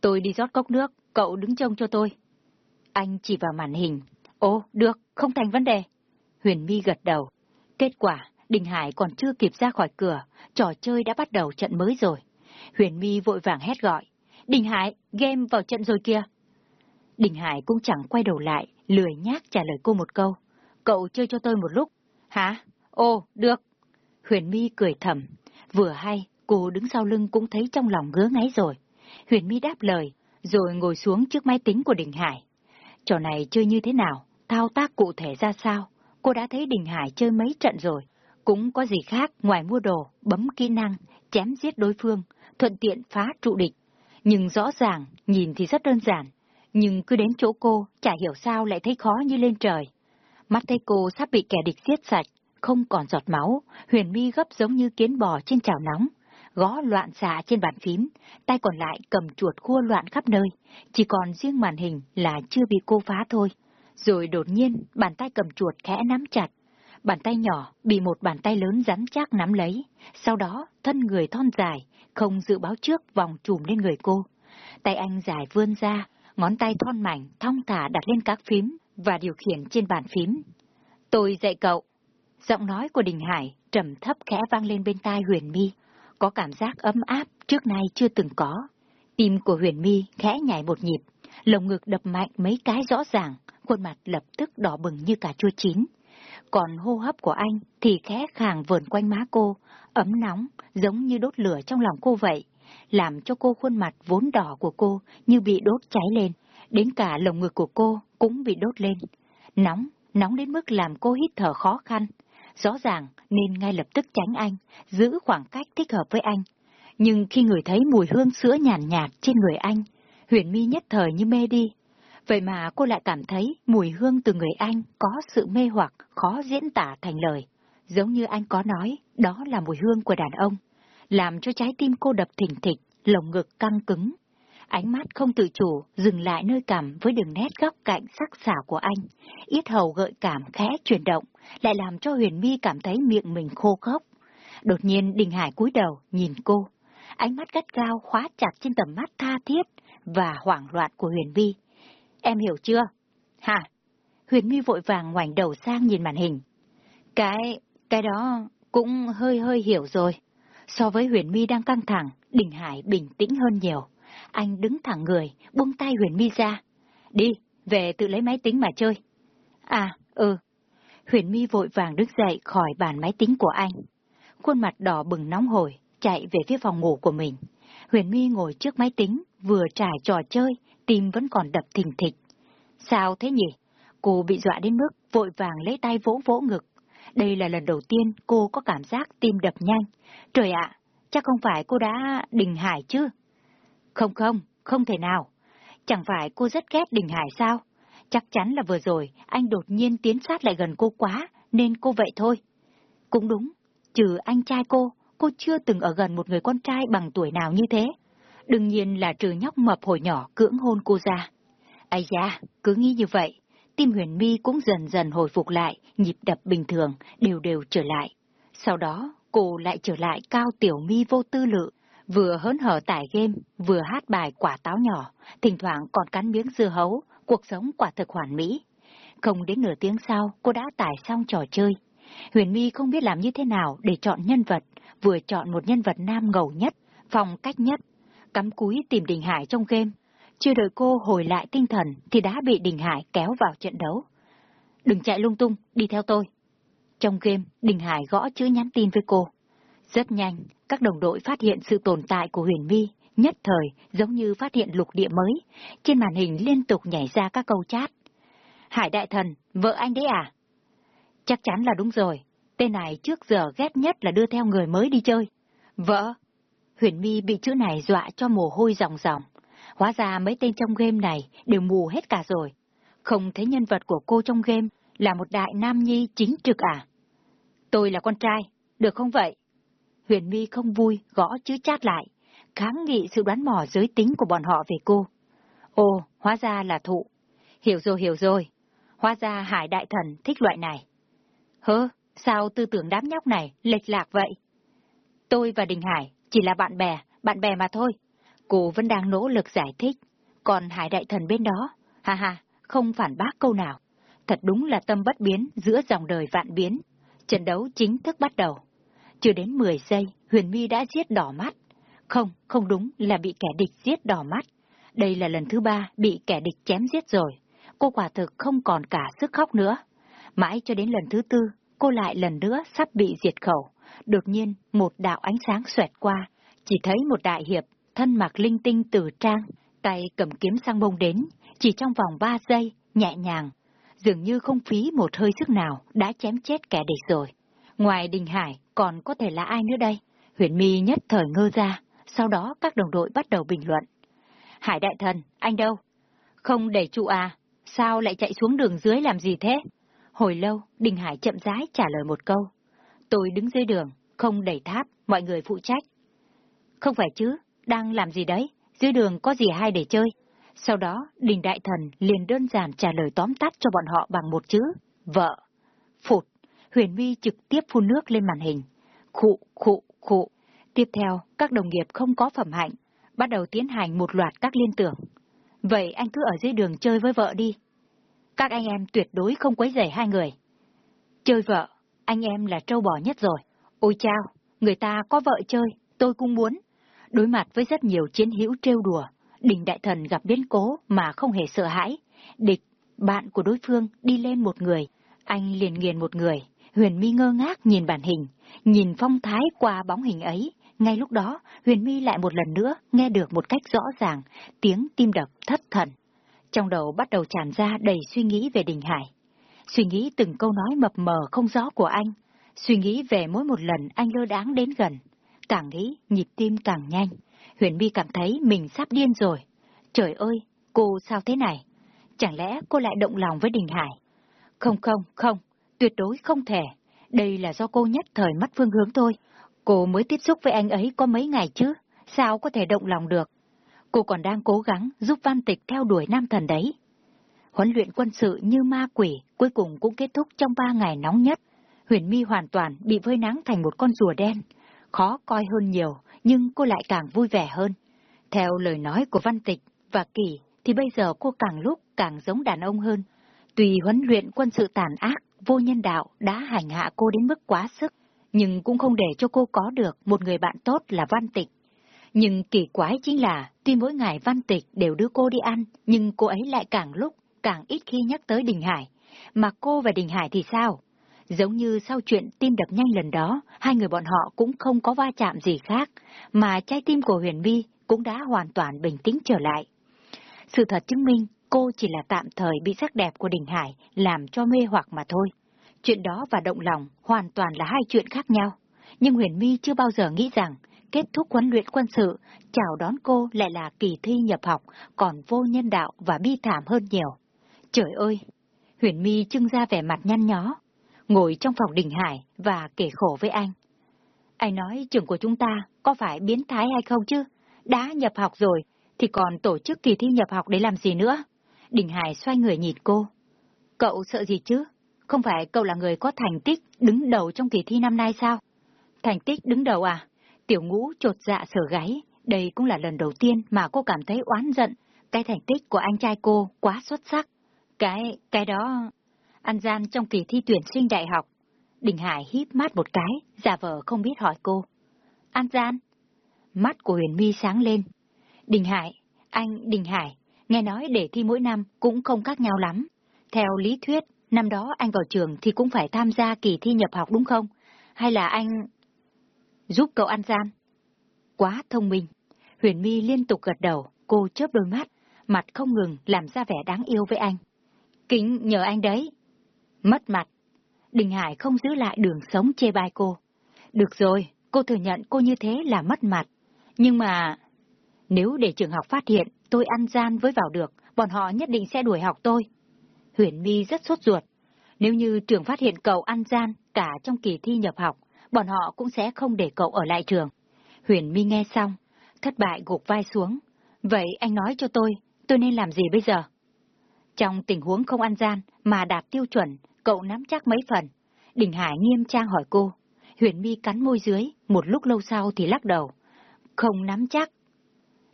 Speaker 2: Tôi đi rót cốc nước, cậu đứng trông cho tôi. Anh chỉ vào màn hình. Ồ, được, không thành vấn đề. Huyền My gật đầu. Kết quả, Đình Hải còn chưa kịp ra khỏi cửa, trò chơi đã bắt đầu trận mới rồi. Huyền My vội vàng hét gọi. Đình Hải, game vào trận rồi kia. Đình Hải cũng chẳng quay đầu lại, lười nhác trả lời cô một câu. Cậu chơi cho tôi một lúc. Hả? Ồ, được. Huyền My cười thầm. Vừa hay, cô đứng sau lưng cũng thấy trong lòng ngứa ngáy rồi. Huyền My đáp lời, rồi ngồi xuống trước máy tính của Đình Hải. Trò này chơi như thế nào? Thao tác cụ thể ra sao? Cô đã thấy Đình Hải chơi mấy trận rồi. Cũng có gì khác ngoài mua đồ, bấm kỹ năng, chém giết đối phương, thuận tiện phá trụ địch. Nhưng rõ ràng, nhìn thì rất đơn giản. Nhưng cứ đến chỗ cô, chả hiểu sao lại thấy khó như lên trời. Mắt thấy cô sắp bị kẻ địch giết sạch, không còn giọt máu, huyền mi gấp giống như kiến bò trên chảo nóng, gõ loạn xạ trên bàn phím, tay còn lại cầm chuột khua loạn khắp nơi, chỉ còn riêng màn hình là chưa bị cô phá thôi. Rồi đột nhiên, bàn tay cầm chuột khẽ nắm chặt, bàn tay nhỏ bị một bàn tay lớn rắn chắc nắm lấy, sau đó thân người thon dài, không dự báo trước vòng trùm lên người cô. Tay anh dài vươn ra, ngón tay thon mảnh, thong thả đặt lên các phím và điều khiển trên bàn phím. Tôi dạy cậu. Giọng nói của Đình Hải trầm thấp khẽ vang lên bên tai Huyền Mi, có cảm giác ấm áp trước nay chưa từng có. Tim của Huyền Mi khẽ nhảy một nhịp, lồng ngực đập mạnh mấy cái rõ ràng, khuôn mặt lập tức đỏ bừng như cà chua chín. Còn hô hấp của anh thì khẽ khàng vờn quanh má cô, ấm nóng, giống như đốt lửa trong lòng cô vậy, làm cho cô khuôn mặt vốn đỏ của cô như bị đốt cháy lên, đến cả lồng ngực của cô cũng bị đốt lên. Nóng, nóng đến mức làm cô hít thở khó khăn. Rõ ràng nên ngay lập tức tránh anh, giữ khoảng cách thích hợp với anh. Nhưng khi người thấy mùi hương sữa nhàn nhạt, nhạt trên người anh, huyền mi nhất thời như mê đi. Vậy mà cô lại cảm thấy mùi hương từ người anh có sự mê hoặc khó diễn tả thành lời. Giống như anh có nói, đó là mùi hương của đàn ông, làm cho trái tim cô đập thỉnh thịch, lồng ngực căng cứng. Ánh mắt không tự chủ dừng lại nơi cằm với đường nét góc cạnh sắc sảo của anh, yết hầu gợi cảm khẽ chuyển động, lại làm cho Huyền Mi cảm thấy miệng mình khô khốc. Đột nhiên Đình Hải cúi đầu nhìn cô, ánh mắt gắt gao khóa chặt trên tầm mắt tha thiết và hoảng loạn của Huyền Vi. Em hiểu chưa? Hả? Huyền My vội vàng ngoảnh đầu sang nhìn màn hình. Cái, cái đó cũng hơi hơi hiểu rồi. So với Huyền My đang căng thẳng, Đình Hải bình tĩnh hơn nhiều. Anh đứng thẳng người, buông tay Huyền My ra. Đi, về tự lấy máy tính mà chơi. À, ừ. Huyền My vội vàng đứng dậy khỏi bàn máy tính của anh. Khuôn mặt đỏ bừng nóng hổi, chạy về phía phòng ngủ của mình. Huyền My ngồi trước máy tính, vừa trải trò chơi, tim vẫn còn đập thình thịch. Sao thế nhỉ? Cô bị dọa đến mức vội vàng lấy tay vỗ vỗ ngực. Đây là lần đầu tiên cô có cảm giác tim đập nhanh. Trời ạ, chắc không phải cô đã đình hải chứ? Không không, không thể nào. Chẳng phải cô rất ghét đình hải sao? Chắc chắn là vừa rồi anh đột nhiên tiến sát lại gần cô quá, nên cô vậy thôi. Cũng đúng, trừ anh trai cô, cô chưa từng ở gần một người con trai bằng tuổi nào như thế. Đương nhiên là trừ nhóc mập hồi nhỏ cưỡng hôn cô ra. Ây da, cứ nghĩ như vậy, tim huyền mi cũng dần dần hồi phục lại, nhịp đập bình thường, đều đều trở lại. Sau đó, cô lại trở lại cao tiểu mi vô tư lự, vừa hớn hở tải game, vừa hát bài quả táo nhỏ, thỉnh thoảng còn cắn miếng dưa hấu, cuộc sống quả thực hoàn mỹ. Không đến nửa tiếng sau, cô đã tải xong trò chơi. Huyền My không biết làm như thế nào để chọn nhân vật, vừa chọn một nhân vật nam ngầu nhất, phong cách nhất, cắm cúi tìm Đình Hải trong game. Chưa đợi cô hồi lại tinh thần thì đã bị Đình Hải kéo vào trận đấu. Đừng chạy lung tung, đi theo tôi. Trong game, Đình Hải gõ chữ nhắn tin với cô. Rất nhanh, các đồng đội phát hiện sự tồn tại của Huyền My, nhất thời giống như phát hiện lục địa mới. Trên màn hình liên tục nhảy ra các câu chat. Hải Đại Thần, vợ anh đấy à? Chắc chắn là đúng rồi. Tên này trước giờ ghét nhất là đưa theo người mới đi chơi. Vợ? Huyền My bị chữ này dọa cho mồ hôi ròng ròng. Hóa ra mấy tên trong game này đều mù hết cả rồi. Không thấy nhân vật của cô trong game là một đại nam nhi chính trực à? Tôi là con trai, được không vậy? Huyền My không vui gõ chữ chat lại, kháng nghị sự đoán mò giới tính của bọn họ về cô. Ồ, hóa ra là thụ. Hiểu rồi hiểu rồi. Hóa ra Hải Đại Thần thích loại này. Hơ, sao tư tưởng đám nhóc này lệch lạc vậy? Tôi và Đình Hải chỉ là bạn bè, bạn bè mà thôi. Cô vẫn đang nỗ lực giải thích. Còn Hải Đại Thần bên đó, ha ha, không phản bác câu nào. Thật đúng là tâm bất biến giữa dòng đời vạn biến. Trận đấu chính thức bắt đầu. Chưa đến 10 giây, Huyền My đã giết đỏ mắt. Không, không đúng là bị kẻ địch giết đỏ mắt. Đây là lần thứ ba bị kẻ địch chém giết rồi. Cô quả thực không còn cả sức khóc nữa. Mãi cho đến lần thứ tư, cô lại lần nữa sắp bị diệt khẩu. Đột nhiên, một đạo ánh sáng xoẹt qua, chỉ thấy một đại hiệp, thân mặc linh tinh tử trang, tay cầm kiếm sang bông đến, chỉ trong vòng ba giây, nhẹ nhàng, dường như không phí một hơi sức nào đã chém chết kẻ địch rồi. Ngoài Đình Hải, còn có thể là ai nữa đây? Huyền mi nhất thời ngơ ra, sau đó các đồng đội bắt đầu bình luận. Hải đại thần, anh đâu? Không để trụ à? Sao lại chạy xuống đường dưới làm gì thế? Hồi lâu, Đình Hải chậm rãi trả lời một câu. Tôi đứng dưới đường, không đẩy tháp, mọi người phụ trách. Không phải chứ, đang làm gì đấy? Dưới đường có gì hay để chơi? Sau đó, Đình Đại Thần liền đơn giản trả lời tóm tắt cho bọn họ bằng một chữ, vợ. Phụt, Huyền My trực tiếp phun nước lên màn hình. Khụ, khụ, khụ. Tiếp theo, các đồng nghiệp không có phẩm hạnh, bắt đầu tiến hành một loạt các liên tưởng. Vậy anh cứ ở dưới đường chơi với vợ đi. Các anh em tuyệt đối không quấy rầy hai người. Chơi vợ, anh em là trâu bò nhất rồi. Ôi chao, người ta có vợ chơi, tôi cũng muốn. Đối mặt với rất nhiều chiến hữu trêu đùa, đỉnh đại thần gặp biến cố mà không hề sợ hãi. Địch, bạn của đối phương đi lên một người, anh liền nghiền một người. Huyền Mi ngơ ngác nhìn bản hình, nhìn phong thái qua bóng hình ấy. Ngay lúc đó, Huyền Mi lại một lần nữa nghe được một cách rõ ràng tiếng tim đập thất thần. Trong đầu bắt đầu tràn ra đầy suy nghĩ về Đình Hải. Suy nghĩ từng câu nói mập mờ không rõ của anh. Suy nghĩ về mỗi một lần anh lơ đáng đến gần. Càng nghĩ, nhịp tim càng nhanh. Huyền My cảm thấy mình sắp điên rồi. Trời ơi, cô sao thế này? Chẳng lẽ cô lại động lòng với Đình Hải? Không không, không, tuyệt đối không thể. Đây là do cô nhất thời mất phương hướng thôi. Cô mới tiếp xúc với anh ấy có mấy ngày chứ, sao có thể động lòng được? Cô còn đang cố gắng giúp Văn Tịch theo đuổi nam thần đấy. Huấn luyện quân sự như ma quỷ cuối cùng cũng kết thúc trong ba ngày nóng nhất. Huyền Mi hoàn toàn bị vơi nắng thành một con rùa đen. Khó coi hơn nhiều, nhưng cô lại càng vui vẻ hơn. Theo lời nói của Văn Tịch và Kỳ, thì bây giờ cô càng lúc càng giống đàn ông hơn. Tùy huấn luyện quân sự tàn ác, vô nhân đạo đã hành hạ cô đến mức quá sức, nhưng cũng không để cho cô có được một người bạn tốt là Văn Tịch. Nhưng kỳ quái chính là, tuy mỗi ngày Văn Tịch đều đưa cô đi ăn, nhưng cô ấy lại càng lúc càng ít khi nhắc tới Đình Hải. Mà cô và Đình Hải thì sao? Giống như sau chuyện tim đập nhanh lần đó, hai người bọn họ cũng không có va chạm gì khác, mà trái tim của Huyền Vi cũng đã hoàn toàn bình tĩnh trở lại. Sự thật chứng minh, cô chỉ là tạm thời bị sắc đẹp của Đình Hải làm cho mê hoặc mà thôi. Chuyện đó và động lòng hoàn toàn là hai chuyện khác nhau. Nhưng Huyền My chưa bao giờ nghĩ rằng kết thúc huấn luyện quân sự, chào đón cô lại là kỳ thi nhập học, còn vô nhân đạo và bi thảm hơn nhiều. Trời ơi! Huyền My trưng ra vẻ mặt nhăn nhó, ngồi trong phòng đình hải và kể khổ với anh. Anh nói trường của chúng ta có phải biến thái hay không chứ? Đã nhập học rồi, thì còn tổ chức kỳ thi nhập học để làm gì nữa? Đình Hải xoay người nhìn cô. Cậu sợ gì chứ? Không phải cậu là người có thành tích đứng đầu trong kỳ thi năm nay sao? Thành tích đứng đầu à? Tiểu ngũ trột dạ sở gáy. Đây cũng là lần đầu tiên mà cô cảm thấy oán giận. Cái thành tích của anh trai cô quá xuất sắc. Cái, cái đó... anh gian trong kỳ thi tuyển sinh đại học. Đình Hải híp mắt một cái, giả vờ không biết hỏi cô. An gian? Mắt của Huyền My sáng lên. Đình Hải, anh Đình Hải, nghe nói để thi mỗi năm cũng không khác nhau lắm. Theo lý thuyết, năm đó anh vào trường thì cũng phải tham gia kỳ thi nhập học đúng không? Hay là anh... Giúp cậu An gian? Quá thông minh. Huyền My liên tục gật đầu, cô chớp đôi mắt, mặt không ngừng làm ra vẻ đáng yêu với anh. Kính nhờ anh đấy. Mất mặt. Đình Hải không giữ lại đường sống chê bai cô. Được rồi, cô thừa nhận cô như thế là mất mặt. Nhưng mà... Nếu để trường học phát hiện tôi ăn gian với vào được, bọn họ nhất định sẽ đuổi học tôi. Huyền My rất sốt ruột. Nếu như trường phát hiện cậu ăn gian cả trong kỳ thi nhập học, bọn họ cũng sẽ không để cậu ở lại trường. Huyền My nghe xong, thất bại gục vai xuống. Vậy anh nói cho tôi, tôi nên làm gì bây giờ? Trong tình huống không ăn gian mà đạt tiêu chuẩn, cậu nắm chắc mấy phần. Đình Hải nghiêm trang hỏi cô. Huyền My cắn môi dưới, một lúc lâu sau thì lắc đầu. Không nắm chắc.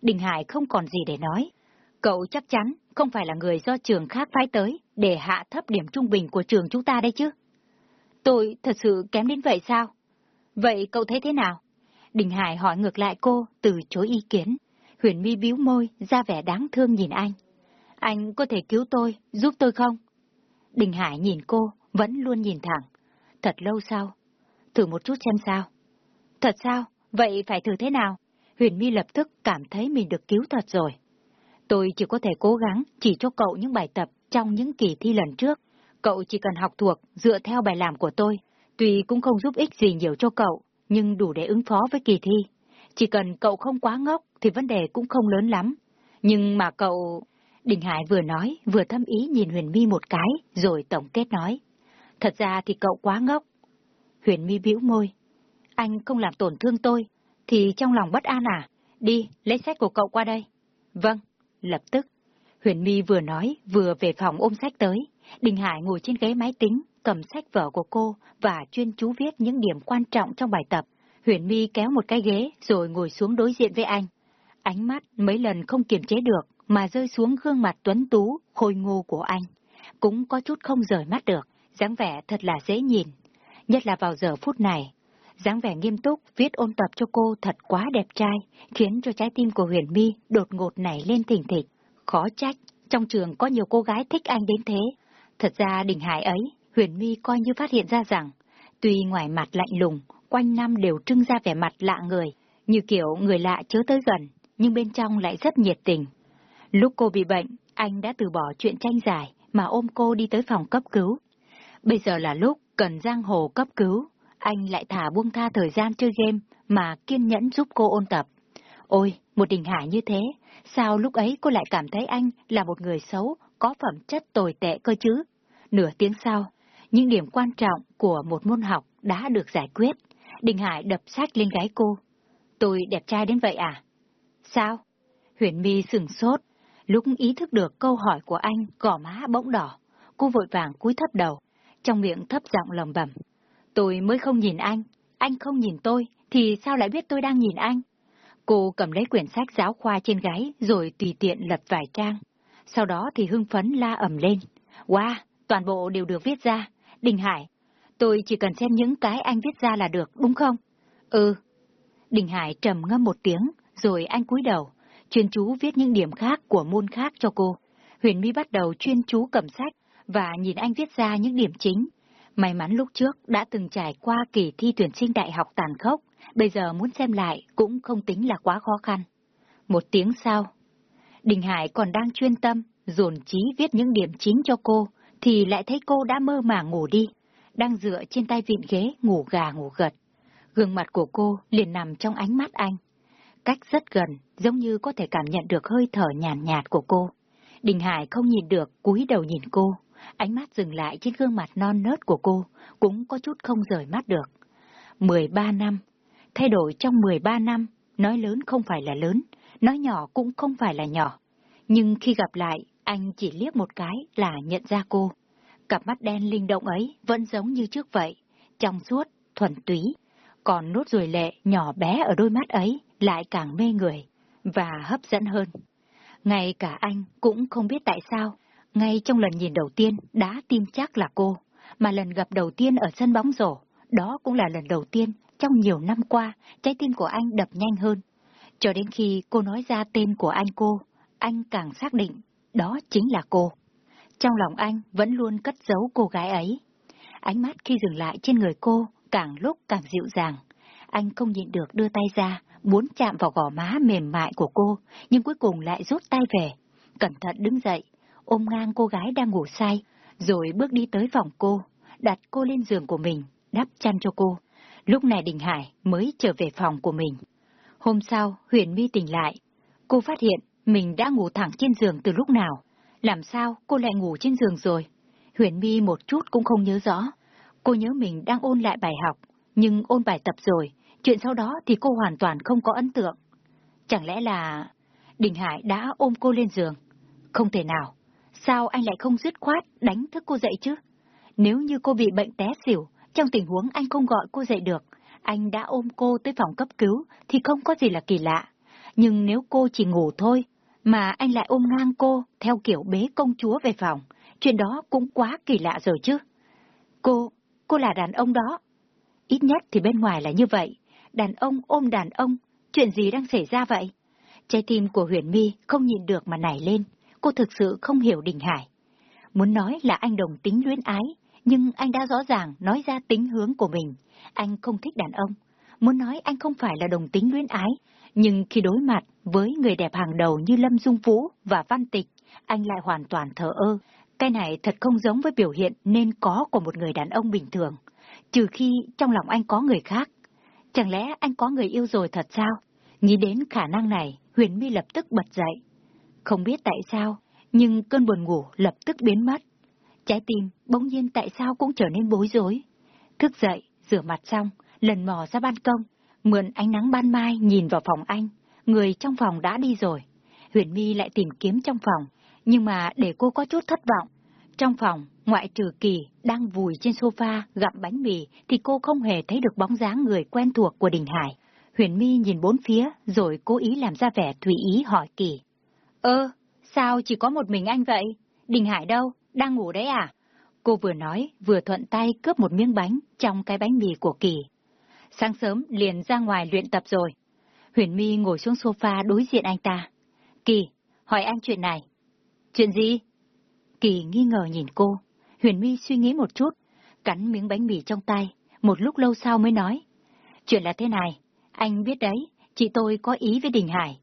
Speaker 2: Đình Hải không còn gì để nói. Cậu chắc chắn không phải là người do trường khác phái tới để hạ thấp điểm trung bình của trường chúng ta đây chứ. Tôi thật sự kém đến vậy sao? Vậy cậu thấy thế nào? Đình Hải hỏi ngược lại cô, từ chối ý kiến. Huyền My bĩu môi, ra vẻ đáng thương nhìn anh. Anh có thể cứu tôi, giúp tôi không? Đình Hải nhìn cô, vẫn luôn nhìn thẳng. Thật lâu sau. Thử một chút xem sao. Thật sao? Vậy phải thử thế nào? Huyền My lập tức cảm thấy mình được cứu thật rồi. Tôi chỉ có thể cố gắng chỉ cho cậu những bài tập trong những kỳ thi lần trước. Cậu chỉ cần học thuộc dựa theo bài làm của tôi. Tuy cũng không giúp ích gì nhiều cho cậu, nhưng đủ để ứng phó với kỳ thi. Chỉ cần cậu không quá ngốc thì vấn đề cũng không lớn lắm. Nhưng mà cậu... Đình Hải vừa nói, vừa thâm ý nhìn Huyền My một cái, rồi tổng kết nói. Thật ra thì cậu quá ngốc. Huyền My bĩu môi. Anh không làm tổn thương tôi, thì trong lòng bất an à? Đi, lấy sách của cậu qua đây. Vâng, lập tức. Huyền My vừa nói, vừa về phòng ôm sách tới. Đình Hải ngồi trên ghế máy tính, cầm sách vở của cô và chuyên chú viết những điểm quan trọng trong bài tập. Huyền My kéo một cái ghế rồi ngồi xuống đối diện với anh. Ánh mắt mấy lần không kiềm chế được mà rơi xuống gương mặt tuấn tú, khôi ngô của anh. Cũng có chút không rời mắt được, dáng vẻ thật là dễ nhìn. Nhất là vào giờ phút này, dáng vẻ nghiêm túc viết ôn tập cho cô thật quá đẹp trai, khiến cho trái tim của Huyền My đột ngột nảy lên thỉnh thịch. Khó trách, trong trường có nhiều cô gái thích anh đến thế. Thật ra đỉnh hải ấy, Huyền My coi như phát hiện ra rằng, tuy ngoài mặt lạnh lùng, quanh năm đều trưng ra vẻ mặt lạ người, như kiểu người lạ chớ tới gần, nhưng bên trong lại rất nhiệt tình. Lúc cô bị bệnh, anh đã từ bỏ chuyện tranh giải mà ôm cô đi tới phòng cấp cứu. Bây giờ là lúc cần giang hồ cấp cứu, anh lại thả buông tha thời gian chơi game mà kiên nhẫn giúp cô ôn tập. Ôi, một đình hải như thế, sao lúc ấy cô lại cảm thấy anh là một người xấu, có phẩm chất tồi tệ cơ chứ? Nửa tiếng sau, những điểm quan trọng của một môn học đã được giải quyết. Đình Hải đập sách lên gái cô. Tôi đẹp trai đến vậy à? Sao? Huyền My sừng sốt. Lúc ý thức được câu hỏi của anh, gò má bỗng đỏ. Cô vội vàng cúi thấp đầu, trong miệng thấp giọng lầm bẩm. Tôi mới không nhìn anh, anh không nhìn tôi, thì sao lại biết tôi đang nhìn anh? Cô cầm lấy quyển sách giáo khoa trên gáy rồi tùy tiện lật vài trang. Sau đó thì hưng phấn la ầm lên. Wow, toàn bộ đều được viết ra. Đình Hải, tôi chỉ cần xem những cái anh viết ra là được, đúng không? Ừ. Đình Hải trầm ngâm một tiếng, rồi anh cúi đầu, chuyên chú viết những điểm khác của môn khác cho cô. Huyền My bắt đầu chuyên chú cầm sách và nhìn anh viết ra những điểm chính. May mắn lúc trước đã từng trải qua kỳ thi tuyển sinh đại học tàn khốc, bây giờ muốn xem lại cũng không tính là quá khó khăn. Một tiếng sau, Đình Hải còn đang chuyên tâm, dồn trí viết những điểm chính cho cô, thì lại thấy cô đã mơ màng ngủ đi, đang dựa trên tay vịn ghế ngủ gà ngủ gật. Gương mặt của cô liền nằm trong ánh mắt anh. Cách rất gần, giống như có thể cảm nhận được hơi thở nhàn nhạt, nhạt của cô. Đình Hải không nhìn được, cúi đầu nhìn cô. Ánh mắt dừng lại trên gương mặt non nớt của cô, cũng có chút không rời mắt được. 13 năm. Thay đổi trong 13 năm, nói lớn không phải là lớn, nói nhỏ cũng không phải là nhỏ. Nhưng khi gặp lại, anh chỉ liếc một cái là nhận ra cô. Cặp mắt đen linh động ấy vẫn giống như trước vậy, trong suốt, thuần túy. Còn nốt ruồi lệ nhỏ bé ở đôi mắt ấy lại càng mê người và hấp dẫn hơn. Ngay cả anh cũng không biết tại sao, ngay trong lần nhìn đầu tiên đã tin chắc là cô, mà lần gặp đầu tiên ở sân bóng rổ, đó cũng là lần đầu tiên trong nhiều năm qua trái tim của anh đập nhanh hơn. Cho đến khi cô nói ra tên của anh cô, anh càng xác định đó chính là cô. Trong lòng anh vẫn luôn cất giấu cô gái ấy. Ánh mắt khi dừng lại trên người cô càng lúc càng dịu dàng. Anh không nhịn được đưa tay ra, muốn chạm vào gò má mềm mại của cô, nhưng cuối cùng lại rút tay về. Cẩn thận đứng dậy, ôm ngang cô gái đang ngủ say, rồi bước đi tới phòng cô, đặt cô lên giường của mình, đắp chăn cho cô. Lúc này Đình Hải mới trở về phòng của mình. Hôm sau, Huyền My tỉnh lại. Cô phát hiện mình đã ngủ thẳng trên giường từ lúc nào. Làm sao cô lại ngủ trên giường rồi? Huyền My một chút cũng không nhớ rõ. Cô nhớ mình đang ôn lại bài học, nhưng ôn bài tập rồi, chuyện sau đó thì cô hoàn toàn không có ấn tượng. Chẳng lẽ là... Đình Hải đã ôm cô lên giường? Không thể nào. Sao anh lại không dứt khoát đánh thức cô dậy chứ? Nếu như cô bị bệnh té xỉu, trong tình huống anh không gọi cô dậy được, anh đã ôm cô tới phòng cấp cứu thì không có gì là kỳ lạ. Nhưng nếu cô chỉ ngủ thôi, mà anh lại ôm ngang cô theo kiểu bế công chúa về phòng, chuyện đó cũng quá kỳ lạ rồi chứ. Cô, cô là đàn ông đó. Ít nhất thì bên ngoài là như vậy, đàn ông ôm đàn ông, chuyện gì đang xảy ra vậy? Trái tim của Huyền My không nhìn được mà nảy lên, cô thực sự không hiểu Đình Hải. Muốn nói là anh đồng tính luyến ái, nhưng anh đã rõ ràng nói ra tính hướng của mình. Anh không thích đàn ông. Muốn nói anh không phải là đồng tính luyến ái, nhưng khi đối mặt với người đẹp hàng đầu như Lâm Dung Phú và Văn Tịch, anh lại hoàn toàn thờ ơ. Cái này thật không giống với biểu hiện nên có của một người đàn ông bình thường. Trừ khi trong lòng anh có người khác. Chẳng lẽ anh có người yêu rồi thật sao? Nghĩ đến khả năng này, Huyền My lập tức bật dậy. Không biết tại sao, nhưng cơn buồn ngủ lập tức biến mất. Trái tim bỗng nhiên tại sao cũng trở nên bối rối. Thức dậy, rửa mặt xong, lần mò ra ban công, mượn ánh nắng ban mai nhìn vào phòng anh. Người trong phòng đã đi rồi. Huyền My lại tìm kiếm trong phòng, nhưng mà để cô có chút thất vọng. Trong phòng, ngoại trừ Kỳ đang vùi trên sofa gặm bánh mì thì cô không hề thấy được bóng dáng người quen thuộc của Đình Hải. Huyền My nhìn bốn phía rồi cố ý làm ra vẻ tùy ý hỏi Kỳ. Ơ, sao chỉ có một mình anh vậy? Đình Hải đâu? Đang ngủ đấy à? Cô vừa nói, vừa thuận tay cướp một miếng bánh trong cái bánh mì của Kỳ. Sáng sớm liền ra ngoài luyện tập rồi. Huyền My ngồi xuống sofa đối diện anh ta. Kỳ, hỏi anh chuyện này. Chuyện gì? Kỳ nghi ngờ nhìn cô. Huyền My suy nghĩ một chút, cắn miếng bánh mì trong tay, một lúc lâu sau mới nói. Chuyện là thế này, anh biết đấy, chị tôi có ý với Đình Hải.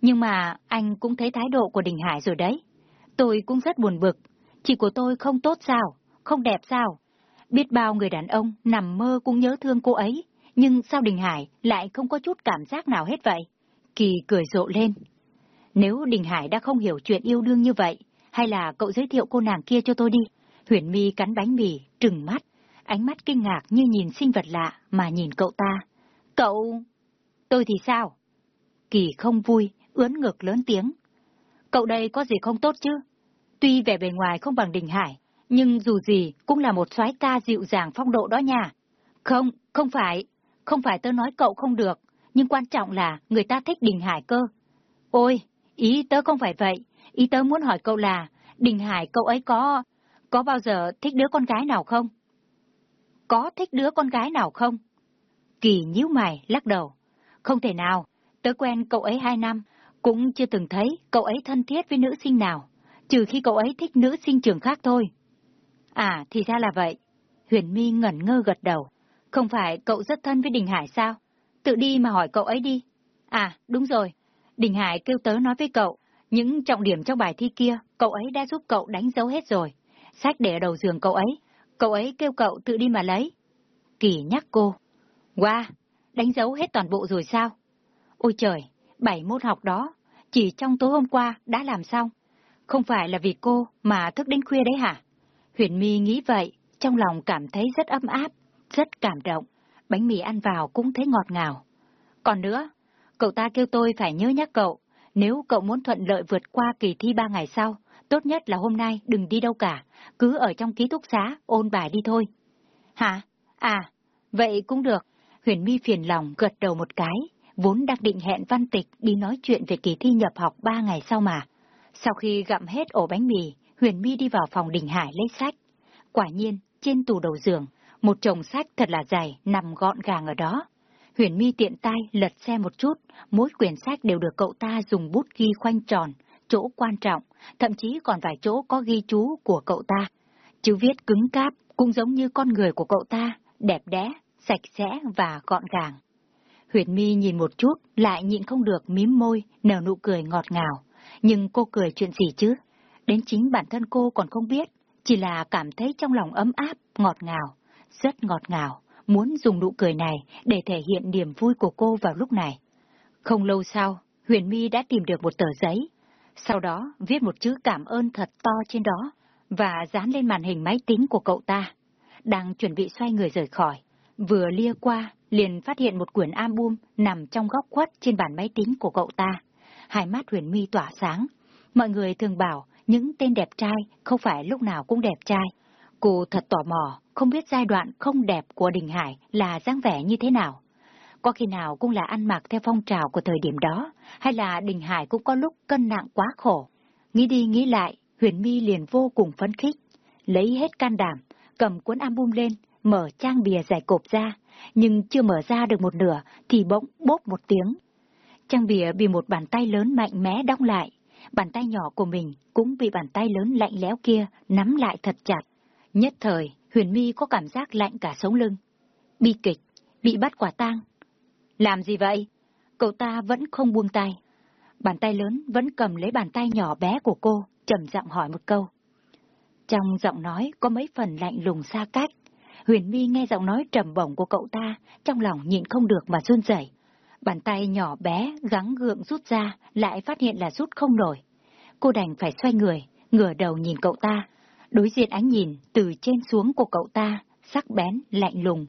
Speaker 2: Nhưng mà anh cũng thấy thái độ của Đình Hải rồi đấy. Tôi cũng rất buồn bực. Chị của tôi không tốt sao? Không đẹp sao? Biết bao người đàn ông nằm mơ cũng nhớ thương cô ấy, nhưng sao Đình Hải lại không có chút cảm giác nào hết vậy? Kỳ cười rộ lên. Nếu Đình Hải đã không hiểu chuyện yêu đương như vậy, hay là cậu giới thiệu cô nàng kia cho tôi đi? Huyền Mi cắn bánh mì, trừng mắt, ánh mắt kinh ngạc như nhìn sinh vật lạ mà nhìn cậu ta. Cậu... Tôi thì sao? Kỳ không vui, ướn ngực lớn tiếng. Cậu đây có gì không tốt chứ? Tuy vẻ bề ngoài không bằng Đình Hải, nhưng dù gì cũng là một soái ca dịu dàng phong độ đó nha. Không, không phải, không phải tớ nói cậu không được, nhưng quan trọng là người ta thích Đình Hải cơ. Ôi, ý tớ không phải vậy, ý tớ muốn hỏi cậu là, Đình Hải cậu ấy có, có bao giờ thích đứa con gái nào không? Có thích đứa con gái nào không? Kỳ nhíu mày, lắc đầu. Không thể nào, tớ quen cậu ấy hai năm, cũng chưa từng thấy cậu ấy thân thiết với nữ sinh nào, trừ khi cậu ấy thích nữ sinh trường khác thôi. À, thì ra là vậy. Huyền My ngẩn ngơ gật đầu. Không phải cậu rất thân với Đình Hải sao? Tự đi mà hỏi cậu ấy đi. À, đúng rồi. Đình Hải kêu tớ nói với cậu, những trọng điểm trong bài thi kia, cậu ấy đã giúp cậu đánh dấu hết rồi. Sách để ở đầu giường cậu ấy, cậu ấy kêu cậu tự đi mà lấy. Kỳ nhắc cô. Wow, đánh dấu hết toàn bộ rồi sao? Ôi trời, bảy môn học đó, chỉ trong tối hôm qua đã làm xong. Không phải là vì cô mà thức đến khuya đấy hả? Huyền My nghĩ vậy, trong lòng cảm thấy rất ấm áp, rất cảm động. Bánh mì ăn vào cũng thấy ngọt ngào. Còn nữa, cậu ta kêu tôi phải nhớ nhắc cậu, nếu cậu muốn thuận lợi vượt qua kỳ thi ba ngày sau, tốt nhất là hôm nay đừng đi đâu cả, cứ ở trong ký túc xá ôn bài đi thôi. Hả? À, vậy cũng được. Huyền My phiền lòng gật đầu một cái, vốn đang định hẹn Văn Tịch đi nói chuyện về kỳ thi nhập học ba ngày sau mà. Sau khi gặm hết ổ bánh mì, Huyền My đi vào phòng Đình Hải lấy sách. Quả nhiên, trên tủ đầu giường, một chồng sách thật là dày nằm gọn gàng ở đó. Huyền Mi tiện tay lật xe một chút, mỗi quyển sách đều được cậu ta dùng bút ghi khoanh tròn, chỗ quan trọng, thậm chí còn vài chỗ có ghi chú của cậu ta. Chữ viết cứng cáp, cũng giống như con người của cậu ta, đẹp đẽ, sạch sẽ và gọn gàng. Huyền Mi nhìn một chút, lại nhịn không được mím môi, nở nụ cười ngọt ngào. Nhưng cô cười chuyện gì chứ? Đến chính bản thân cô còn không biết, chỉ là cảm thấy trong lòng ấm áp, ngọt ngào, rất ngọt ngào, muốn dùng nụ cười này để thể hiện niềm vui của cô vào lúc này. Không lâu sau, Huyền My đã tìm được một tờ giấy, sau đó viết một chữ cảm ơn thật to trên đó và dán lên màn hình máy tính của cậu ta. Đang chuẩn bị xoay người rời khỏi, vừa lia qua liền phát hiện một quyển album nằm trong góc khuất trên bàn máy tính của cậu ta. Hai mắt Huyền My tỏa sáng. Mọi người thường bảo những tên đẹp trai không phải lúc nào cũng đẹp trai. Cô thật tò mò, không biết giai đoạn không đẹp của Đình Hải là dáng vẻ như thế nào. Có khi nào cũng là ăn mặc theo phong trào của thời điểm đó, hay là Đình Hải cũng có lúc cân nặng quá khổ. Nghĩ đi nghĩ lại, Huyền My liền vô cùng phấn khích, lấy hết can đảm, cầm cuốn album lên, mở trang bìa giải cộp ra, nhưng chưa mở ra được một nửa thì bỗng bốp một tiếng. Trang bìa bị một bàn tay lớn mạnh mẽ đóng lại, bàn tay nhỏ của mình cũng bị bàn tay lớn lạnh lẽo kia nắm lại thật chặt. Nhất thời, Huyền Mi có cảm giác lạnh cả sống lưng. Bi kịch, bị bắt quả tang. Làm gì vậy? Cậu ta vẫn không buông tay. Bàn tay lớn vẫn cầm lấy bàn tay nhỏ bé của cô, trầm giọng hỏi một câu. Trong giọng nói có mấy phần lạnh lùng xa cách. Huyền Mi nghe giọng nói trầm bổng của cậu ta, trong lòng nhịn không được mà run rẩy. Bàn tay nhỏ bé gắng gượng rút ra, lại phát hiện là rút không nổi. cô đành phải xoay người, ngửa đầu nhìn cậu ta. Đối diện ánh nhìn từ trên xuống của cậu ta, sắc bén, lạnh lùng,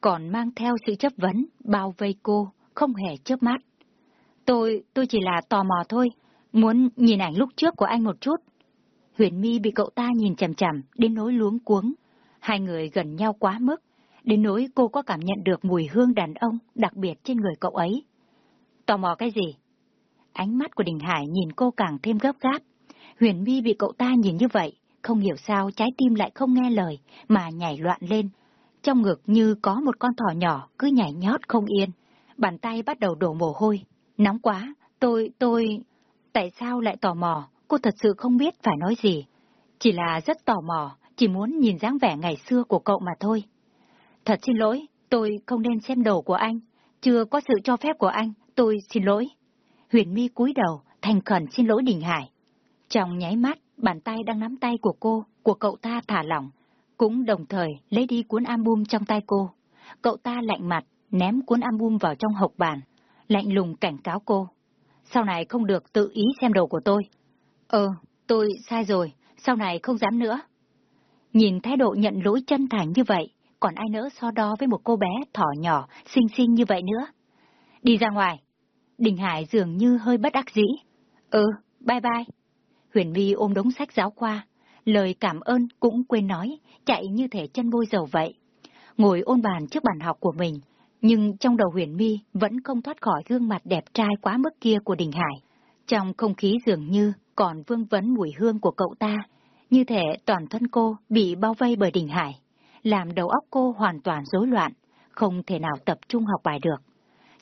Speaker 2: còn mang theo sự chấp vấn, bao vây cô, không hề chớp mắt. Tôi, tôi chỉ là tò mò thôi, muốn nhìn ảnh lúc trước của anh một chút. Huyền My bị cậu ta nhìn chằm chằm, đến nỗi luống cuống. Hai người gần nhau quá mức, đến nỗi cô có cảm nhận được mùi hương đàn ông đặc biệt trên người cậu ấy. Tò mò cái gì? Ánh mắt của Đình Hải nhìn cô càng thêm gấp gáp. Huyền My bị cậu ta nhìn như vậy, không hiểu sao trái tim lại không nghe lời, mà nhảy loạn lên. Trong ngực như có một con thỏ nhỏ cứ nhảy nhót không yên. Bàn tay bắt đầu đổ mồ hôi. Nóng quá, tôi, tôi... Tại sao lại tò mò? Cô thật sự không biết phải nói gì. Chỉ là rất tò mò, chỉ muốn nhìn dáng vẻ ngày xưa của cậu mà thôi. Thật xin lỗi, tôi không nên xem đồ của anh. Chưa có sự cho phép của anh, tôi xin lỗi. Huyền My cúi đầu, thành khẩn xin lỗi Đình Hải. Trong nháy mắt, bàn tay đang nắm tay của cô, của cậu ta thả lỏng, cũng đồng thời lấy đi cuốn album trong tay cô. Cậu ta lạnh mặt, ném cuốn album vào trong hộp bàn, lạnh lùng cảnh cáo cô. Sau này không được tự ý xem đồ của tôi. Ờ, tôi sai rồi, sau này không dám nữa. Nhìn thái độ nhận lỗi chân thành như vậy, còn ai nỡ so đo với một cô bé thỏ nhỏ, xinh xinh như vậy nữa. Đi ra ngoài. Đình Hải dường như hơi bất đắc dĩ. Ừ, bye bye. Huyền Vi ôm đống sách giáo khoa, lời cảm ơn cũng quên nói, chạy như thể chân bôi dầu vậy. Ngồi ôn bàn trước bàn học của mình, nhưng trong đầu Huyền Mi vẫn không thoát khỏi gương mặt đẹp trai quá mức kia của Đình Hải. Trong không khí dường như còn vương vấn mùi hương của cậu ta, như thể toàn thân cô bị bao vây bởi Đình Hải, làm đầu óc cô hoàn toàn rối loạn, không thể nào tập trung học bài được.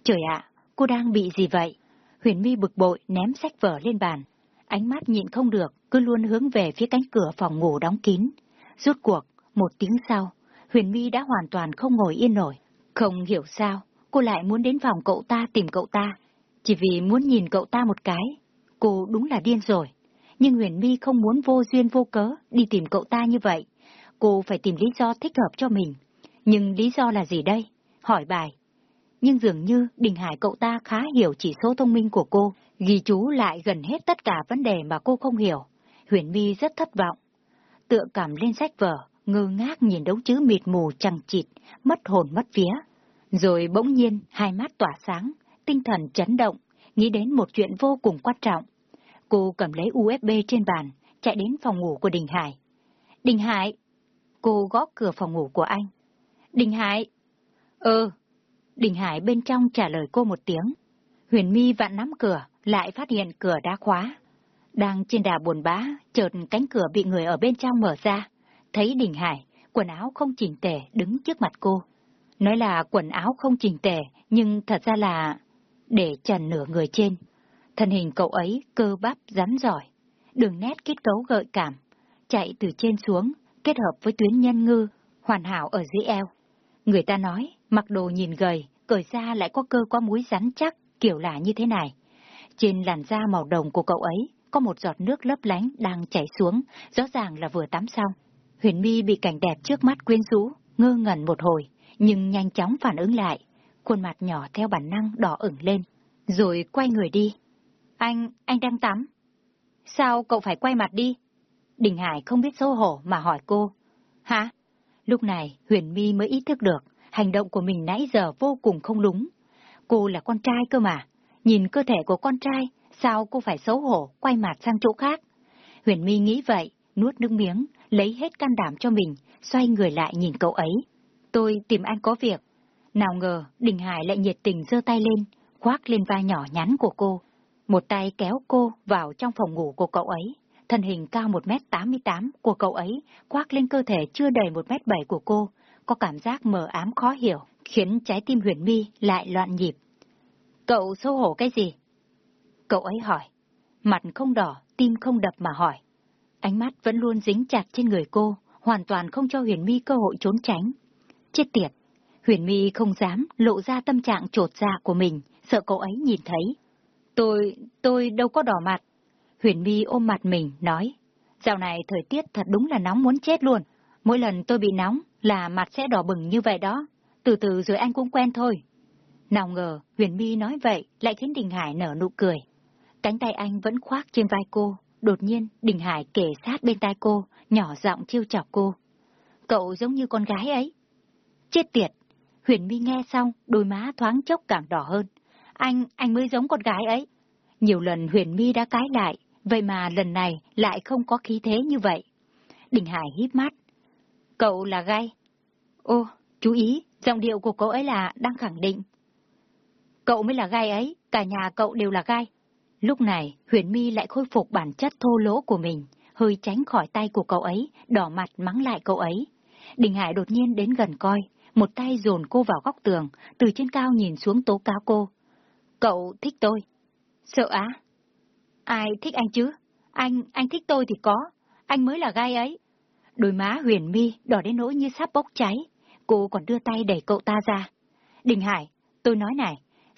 Speaker 2: Trời ạ, cô đang bị gì vậy? Huyền Mi bực bội ném sách vở lên bàn, ánh mắt nhịn không được, cứ luôn hướng về phía cánh cửa phòng ngủ đóng kín. Rút cuộc, một tiếng sau, Huyền My đã hoàn toàn không ngồi yên nổi. Không hiểu sao, cô lại muốn đến phòng cậu ta tìm cậu ta, chỉ vì muốn nhìn cậu ta một cái. Cô đúng là điên rồi. Nhưng Huyền My không muốn vô duyên vô cớ đi tìm cậu ta như vậy. Cô phải tìm lý do thích hợp cho mình. Nhưng lý do là gì đây? Hỏi bài. Nhưng dường như Đình Hải cậu ta khá hiểu chỉ số thông minh của cô, ghi chú lại gần hết tất cả vấn đề mà cô không hiểu. Huyền My rất thất vọng. Tựa cầm lên sách vở, ngơ ngác nhìn đống chữ mịt mù chằng chịt, mất hồn mất vía. Rồi bỗng nhiên, hai mắt tỏa sáng, tinh thần chấn động, nghĩ đến một chuyện vô cùng quan trọng. Cô cầm lấy USB trên bàn, chạy đến phòng ngủ của Đình Hải. Đình Hải! Cô gõ cửa phòng ngủ của anh. Đình Hải! Ừ! Đình Hải bên trong trả lời cô một tiếng. Huyền My vặn nắm cửa, lại phát hiện cửa đã khóa. Đang trên đà buồn bã, chợt cánh cửa bị người ở bên trong mở ra. Thấy Đình Hải, quần áo không chỉnh tề đứng trước mặt cô. Nói là quần áo không chỉnh tề, nhưng thật ra là để trần nửa người trên. Thân hình cậu ấy cơ bắp rắn giỏi, đường nét kết cấu gợi cảm, chạy từ trên xuống, kết hợp với tuyến nhân ngư, hoàn hảo ở dưới eo. Người ta nói, mặc đồ nhìn gầy, cởi ra lại có cơ có múi rắn chắc, kiểu là như thế này. Trên làn da màu đồng của cậu ấy, có một giọt nước lấp lánh đang chảy xuống, rõ ràng là vừa tắm xong. Huyền My bị cảnh đẹp trước mắt quyến rũ, ngơ ngẩn một hồi, nhưng nhanh chóng phản ứng lại. Khuôn mặt nhỏ theo bản năng đỏ ửng lên, rồi quay người đi. Anh, anh đang tắm. Sao cậu phải quay mặt đi? Đình Hải không biết xấu hổ mà hỏi cô. Hả? Lúc này Huyền My mới ý thức được, hành động của mình nãy giờ vô cùng không đúng. Cô là con trai cơ mà, nhìn cơ thể của con trai Sao cô phải xấu hổ, quay mặt sang chỗ khác? Huyền My nghĩ vậy, nuốt nước miếng, lấy hết can đảm cho mình, xoay người lại nhìn cậu ấy. Tôi tìm anh có việc. Nào ngờ, Đình Hải lại nhiệt tình giơ tay lên, khoác lên vai nhỏ nhắn của cô. Một tay kéo cô vào trong phòng ngủ của cậu ấy. Thân hình cao 1m88 của cậu ấy khoác lên cơ thể chưa đầy 1m7 của cô, có cảm giác mờ ám khó hiểu, khiến trái tim huyền My lại loạn nhịp. Cậu xấu hổ cái gì? Cậu ấy hỏi. Mặt không đỏ, tim không đập mà hỏi. Ánh mắt vẫn luôn dính chặt trên người cô, hoàn toàn không cho Huyền My cơ hội trốn tránh. Chết tiệt! Huyền My không dám lộ ra tâm trạng trột dạ của mình, sợ cậu ấy nhìn thấy. Tôi, tôi đâu có đỏ mặt. Huyền My ôm mặt mình, nói. Dạo này thời tiết thật đúng là nóng muốn chết luôn. Mỗi lần tôi bị nóng là mặt sẽ đỏ bừng như vậy đó. Từ từ rồi anh cũng quen thôi. Nào ngờ, Huyền My nói vậy lại khiến Đình Hải nở nụ cười. Cánh tay anh vẫn khoác trên vai cô, Đột nhiên, Đình Hải kể sát bên tai cô, nhỏ giọng chiêu chọc cô. Cậu giống như con gái ấy. Chết tiệt! Huyền My nghe xong, đôi má thoáng chốc càng đỏ hơn. Anh, anh mới giống con gái ấy. Nhiều lần Huyền My đã cãi lại, vậy mà lần này lại không có khí thế như vậy. Đình Hải híp mắt. Cậu là gai. Ô, chú ý, giọng điệu của cậu ấy là đang khẳng định. Cậu mới là gai ấy, cả nhà cậu đều là gai. Lúc này, Huyền mi lại khôi phục bản chất thô lỗ của mình, hơi tránh khỏi tay của cậu ấy, đỏ mặt mắng lại cậu ấy. Đình Hải đột nhiên đến gần coi, một tay dồn cô vào góc tường, từ trên cao nhìn xuống tố cáo cô. Cậu thích tôi. Sợ á? Ai thích anh chứ? Anh, anh thích tôi thì có. Anh mới là gai ấy. Đôi má huyền mi đỏ đến nỗi như sắp bốc cháy. Cô còn đưa tay đẩy cậu ta ra. Đình Hải, tôi nói này,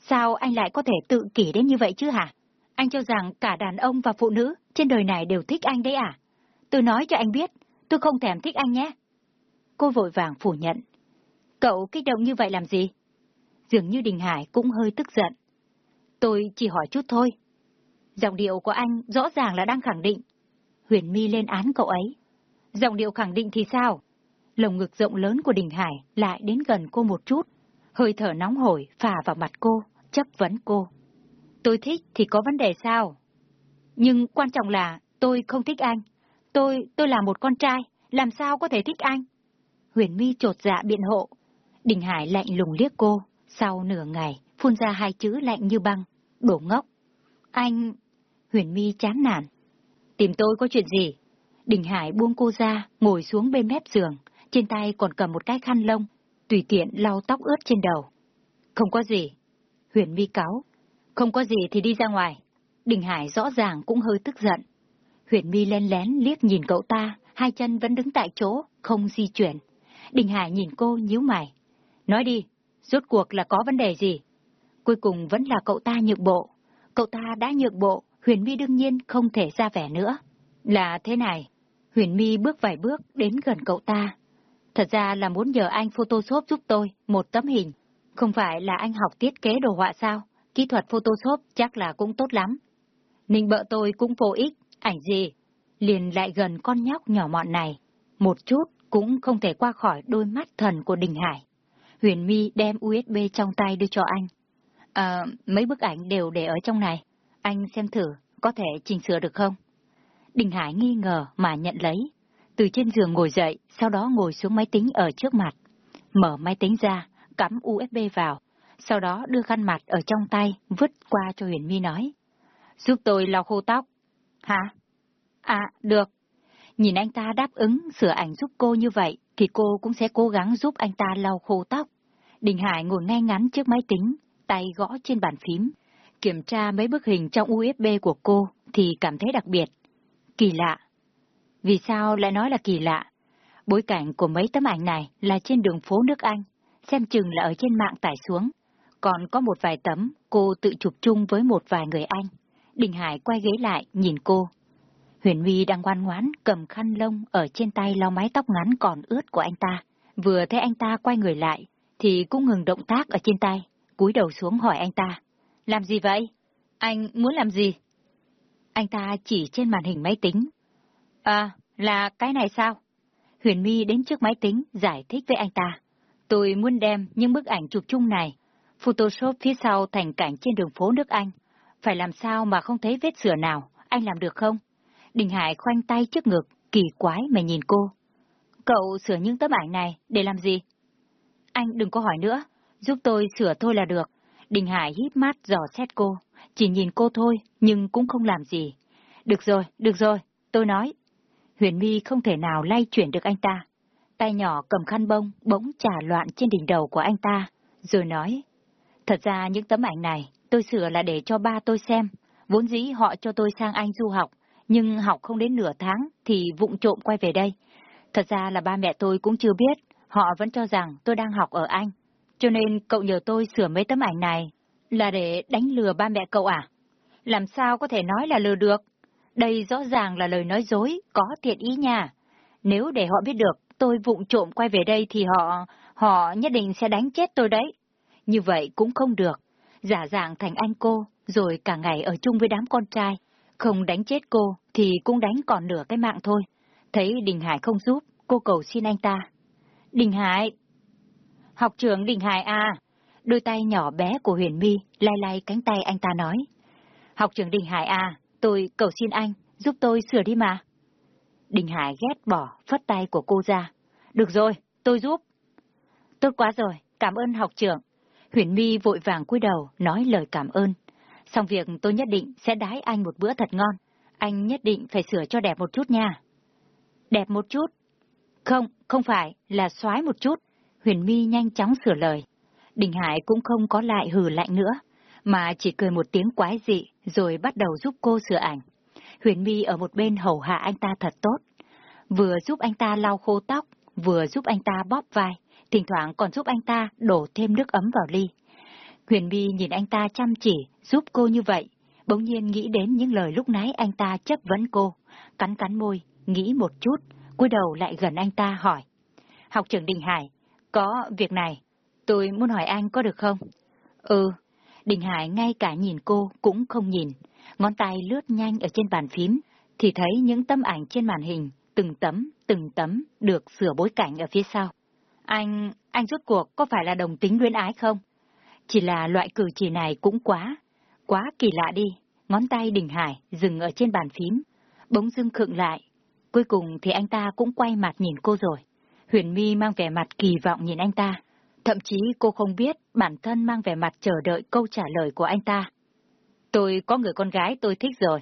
Speaker 2: sao anh lại có thể tự kỷ đến như vậy chứ hả? Anh cho rằng cả đàn ông và phụ nữ trên đời này đều thích anh đấy à? Tôi nói cho anh biết, tôi không thèm thích anh nhé. Cô vội vàng phủ nhận. Cậu kích động như vậy làm gì? Dường như Đình Hải cũng hơi tức giận. Tôi chỉ hỏi chút thôi. Giọng điệu của anh rõ ràng là đang khẳng định. Huyền My lên án cậu ấy. Giọng điệu khẳng định thì sao? Lồng ngực rộng lớn của Đình Hải lại đến gần cô một chút. Hơi thở nóng hổi phả vào mặt cô, chấp vấn cô. Tôi thích thì có vấn đề sao? Nhưng quan trọng là tôi không thích anh. Tôi, tôi là một con trai, làm sao có thể thích anh? Huyền My trột dạ biện hộ. Đình Hải lạnh lùng liếc cô, sau nửa ngày, phun ra hai chữ lạnh như băng. Đổ ngốc. Anh... Huyền My chán nản. Tìm tôi có chuyện gì? Đình Hải buông cô ra, ngồi xuống bên mép giường, trên tay còn cầm một cái khăn lông, tùy tiện lau tóc ướt trên đầu. Không có gì. Huyền Mi cáo. Không có gì thì đi ra ngoài. Đình Hải rõ ràng cũng hơi tức giận. Huyền Mi len lén liếc nhìn cậu ta, hai chân vẫn đứng tại chỗ, không di chuyển. Đình Hải nhìn cô nhíu mày. Nói đi, rốt cuộc là có vấn đề gì? Cuối cùng vẫn là cậu ta nhượng bộ. Cậu ta đã nhượng bộ, Huyền Mi đương nhiên không thể ra vẻ nữa. Là thế này, Huyền Mi bước vài bước đến gần cậu ta. Thật ra là muốn nhờ anh Photoshop giúp tôi một tấm hình. Không phải là anh học thiết kế đồ họa sao? Kỹ thuật Photoshop chắc là cũng tốt lắm. Ninh bợ tôi cũng vô ích, ảnh gì? Liền lại gần con nhóc nhỏ mọn này. Một chút cũng không thể qua khỏi đôi mắt thần của Đình Hải. Huyền My đem USB trong tay đưa cho anh. À, mấy bức ảnh đều để ở trong này. Anh xem thử, có thể chỉnh sửa được không? Đình Hải nghi ngờ mà nhận lấy. Từ trên giường ngồi dậy, sau đó ngồi xuống máy tính ở trước mặt. Mở máy tính ra, cắm USB vào, sau đó đưa khăn mặt ở trong tay, vứt qua cho Huyền My nói. Giúp tôi lau khô tóc. Hả? À, được. Nhìn anh ta đáp ứng sửa ảnh giúp cô như vậy, thì cô cũng sẽ cố gắng giúp anh ta lau khô tóc. Đình Hải ngồi ngay ngắn trước máy tính, tay gõ trên bàn phím. Kiểm tra mấy bức hình trong USB của cô thì cảm thấy đặc biệt. Kỳ lạ. Vì sao lại nói là kỳ lạ? Bối cảnh của mấy tấm ảnh này là trên đường phố nước Anh, xem chừng là ở trên mạng tải xuống. Còn có một vài tấm cô tự chụp chung với một vài người Anh. Đình Hải quay ghế lại, nhìn cô. Huyền My đang ngoan ngoãn cầm khăn lông ở trên tay lau mái tóc ngắn còn ướt của anh ta. Vừa thấy anh ta quay người lại, thì cũng ngừng động tác ở trên tay, cúi đầu xuống hỏi anh ta. Làm gì vậy? Anh muốn làm gì? Anh ta chỉ trên màn hình máy tính. À, là cái này sao? Huyền My đến trước máy tính giải thích với anh ta. Tôi muốn đem những bức ảnh chụp chung này, Photoshop phía sau thành cảnh trên đường phố nước Anh. Phải làm sao mà không thấy vết sửa nào, anh làm được không? Đình Hải khoanh tay trước ngực, kỳ quái mà nhìn cô. Cậu sửa những tấm ảnh này để làm gì? Anh đừng có hỏi nữa, giúp tôi sửa thôi là được. Đình Hải hít mắt dò xét cô, chỉ nhìn cô thôi, nhưng cũng không làm gì. Được rồi, được rồi, tôi nói. Huyền My không thể nào lay chuyển được anh ta. Tay nhỏ cầm khăn bông, bỗng trả loạn trên đỉnh đầu của anh ta, rồi nói. Thật ra những tấm ảnh này, tôi sửa là để cho ba tôi xem. Vốn dĩ họ cho tôi sang Anh du học, nhưng học không đến nửa tháng thì vụng trộm quay về đây. Thật ra là ba mẹ tôi cũng chưa biết, họ vẫn cho rằng tôi đang học ở Anh. Cho nên cậu nhờ tôi sửa mấy tấm ảnh này là để đánh lừa ba mẹ cậu à? Làm sao có thể nói là lừa được? Đây rõ ràng là lời nói dối, có thiện ý nha. Nếu để họ biết được tôi vụng trộm quay về đây thì họ, họ nhất định sẽ đánh chết tôi đấy. Như vậy cũng không được. Giả dạng thành anh cô, rồi cả ngày ở chung với đám con trai, Không đánh chết cô thì cũng đánh còn nửa cái mạng thôi. Thấy Đình Hải không giúp, cô cầu xin anh ta. Đình Hải! Học trưởng Đình Hải à! Đôi tay nhỏ bé của Huyền My lay lay cánh tay anh ta nói. Học trưởng Đình Hải à, tôi cầu xin anh, giúp tôi sửa đi mà. Đình Hải ghét bỏ, phất tay của cô ra. Được rồi, tôi giúp. Tốt quá rồi, cảm ơn học trưởng. Huyền My vội vàng cúi đầu, nói lời cảm ơn. Xong việc tôi nhất định sẽ đái anh một bữa thật ngon. Anh nhất định phải sửa cho đẹp một chút nha. Đẹp một chút? Không, không phải, là xoái một chút. Huyền My nhanh chóng sửa lời. Đình Hải cũng không có lại hừ lạnh nữa, mà chỉ cười một tiếng quái dị rồi bắt đầu giúp cô sửa ảnh. Huyền My ở một bên hầu hạ anh ta thật tốt. Vừa giúp anh ta lau khô tóc, vừa giúp anh ta bóp vai, thỉnh thoảng còn giúp anh ta đổ thêm nước ấm vào ly. Huyền My nhìn anh ta chăm chỉ, giúp cô như vậy, bỗng nhiên nghĩ đến những lời lúc nãy anh ta chấp vấn cô, cắn cắn môi, nghĩ một chút, cúi đầu lại gần anh ta hỏi. Học trưởng Đình Hải, có việc này, tôi muốn hỏi anh có được không? Ừ, Đình Hải ngay cả nhìn cô cũng không nhìn, ngón tay lướt nhanh ở trên bàn phím, thì thấy những tấm ảnh trên màn hình, từng tấm, từng tấm, được sửa bối cảnh ở phía sau. Anh, anh rốt cuộc có phải là đồng tính luyến ái không? Chỉ là loại cử chỉ này cũng quá, quá kỳ lạ đi. Ngón tay Đình Hải dừng ở trên bàn phím, bỗng dưng khựng lại. Cuối cùng thì anh ta cũng quay mặt nhìn cô rồi. Huyền My mang vẻ mặt kỳ vọng nhìn anh ta. Thậm chí cô không biết bản thân mang vẻ mặt chờ đợi câu trả lời của anh ta. Tôi có người con gái tôi thích rồi.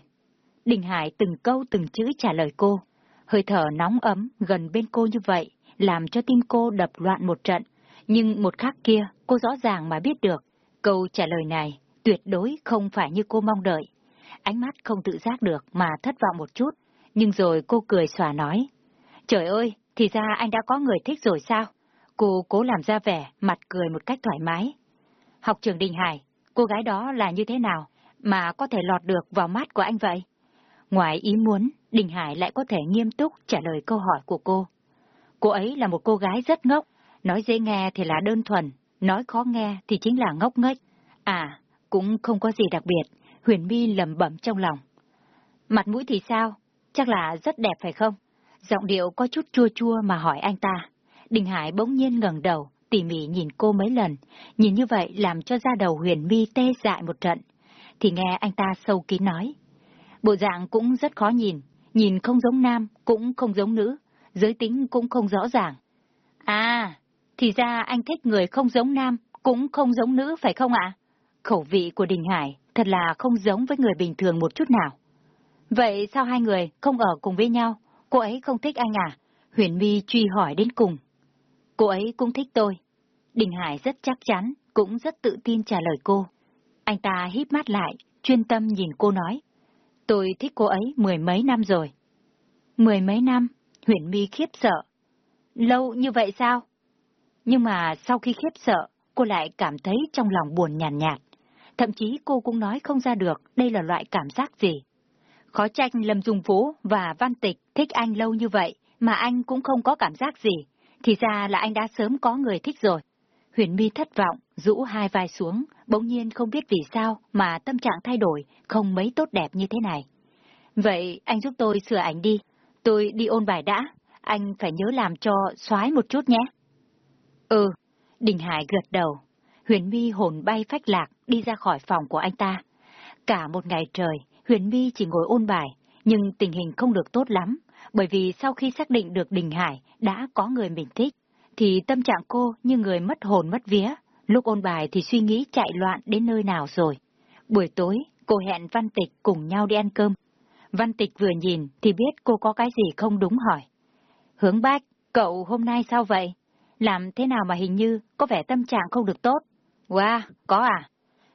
Speaker 2: Đình Hải từng câu từng chữ trả lời cô. Hơi thở nóng ấm gần bên cô như vậy, làm cho tim cô đập loạn một trận. Nhưng một khắc kia, cô rõ ràng mà biết được, câu trả lời này tuyệt đối không phải như cô mong đợi. Ánh mắt không tự giác được mà thất vọng một chút, nhưng rồi cô cười xòa nói. Trời ơi, thì ra anh đã có người thích rồi sao? Cô cố làm ra vẻ, mặt cười một cách thoải mái. Học trường Đình Hải, cô gái đó là như thế nào mà có thể lọt được vào mắt của anh vậy? Ngoài ý muốn, Đình Hải lại có thể nghiêm túc trả lời câu hỏi của cô. Cô ấy là một cô gái rất ngốc, nói dễ nghe thì là đơn thuần, nói khó nghe thì chính là ngốc nghếch. À, cũng không có gì đặc biệt, Huyền My lầm bẩm trong lòng. Mặt mũi thì sao? Chắc là rất đẹp phải không? Giọng điệu có chút chua chua mà hỏi anh ta. Đình Hải bỗng nhiên ngẩng đầu, tỉ mỉ nhìn cô mấy lần, nhìn như vậy làm cho da đầu huyền mi tê dại một trận. Thì nghe anh ta sâu kín nói. Bộ dạng cũng rất khó nhìn, nhìn không giống nam, cũng không giống nữ, giới tính cũng không rõ ràng. À, thì ra anh thích người không giống nam, cũng không giống nữ phải không ạ? Khẩu vị của Đình Hải thật là không giống với người bình thường một chút nào. Vậy sao hai người không ở cùng với nhau? Cô ấy không thích anh à? Huyền My truy hỏi đến cùng. Cô ấy cũng thích tôi. Đình Hải rất chắc chắn, cũng rất tự tin trả lời cô. Anh ta híp mắt lại, chuyên tâm nhìn cô nói. Tôi thích cô ấy mười mấy năm rồi. Mười mấy năm, Huyền My khiếp sợ. Lâu như vậy sao? Nhưng mà sau khi khiếp sợ, cô lại cảm thấy trong lòng buồn nhàn nhạt, nhạt. Thậm chí cô cũng nói không ra được đây là loại cảm giác gì. Khó trách Lâm Dung Phú và Văn Tịch thích anh lâu như vậy, mà anh cũng không có cảm giác gì. Thì ra là anh đã sớm có người thích rồi. Huyền My thất vọng, rũ hai vai xuống, bỗng nhiên không biết vì sao mà tâm trạng thay đổi, không mấy tốt đẹp như thế này. Vậy anh giúp tôi sửa ảnh đi. Tôi đi ôn bài đã, anh phải nhớ làm cho xoái một chút nhé. Ừ, Đình Hải gật đầu. Huyền My hồn bay phách lạc đi ra khỏi phòng của anh ta. Cả một ngày trời, Huyền My chỉ ngồi ôn bài, nhưng tình hình không được tốt lắm, bởi vì sau khi xác định được Đình Hải đã có người mình thích, thì tâm trạng cô như người mất hồn mất vía, lúc ôn bài thì suy nghĩ chạy loạn đến nơi nào rồi. Buổi tối, cô hẹn Văn Tịch cùng nhau đi ăn cơm. Văn Tịch vừa nhìn thì biết cô có cái gì không đúng hỏi. Hướng bác, cậu hôm nay sao vậy? Làm thế nào mà hình như có vẻ tâm trạng không được tốt? Wow, có à?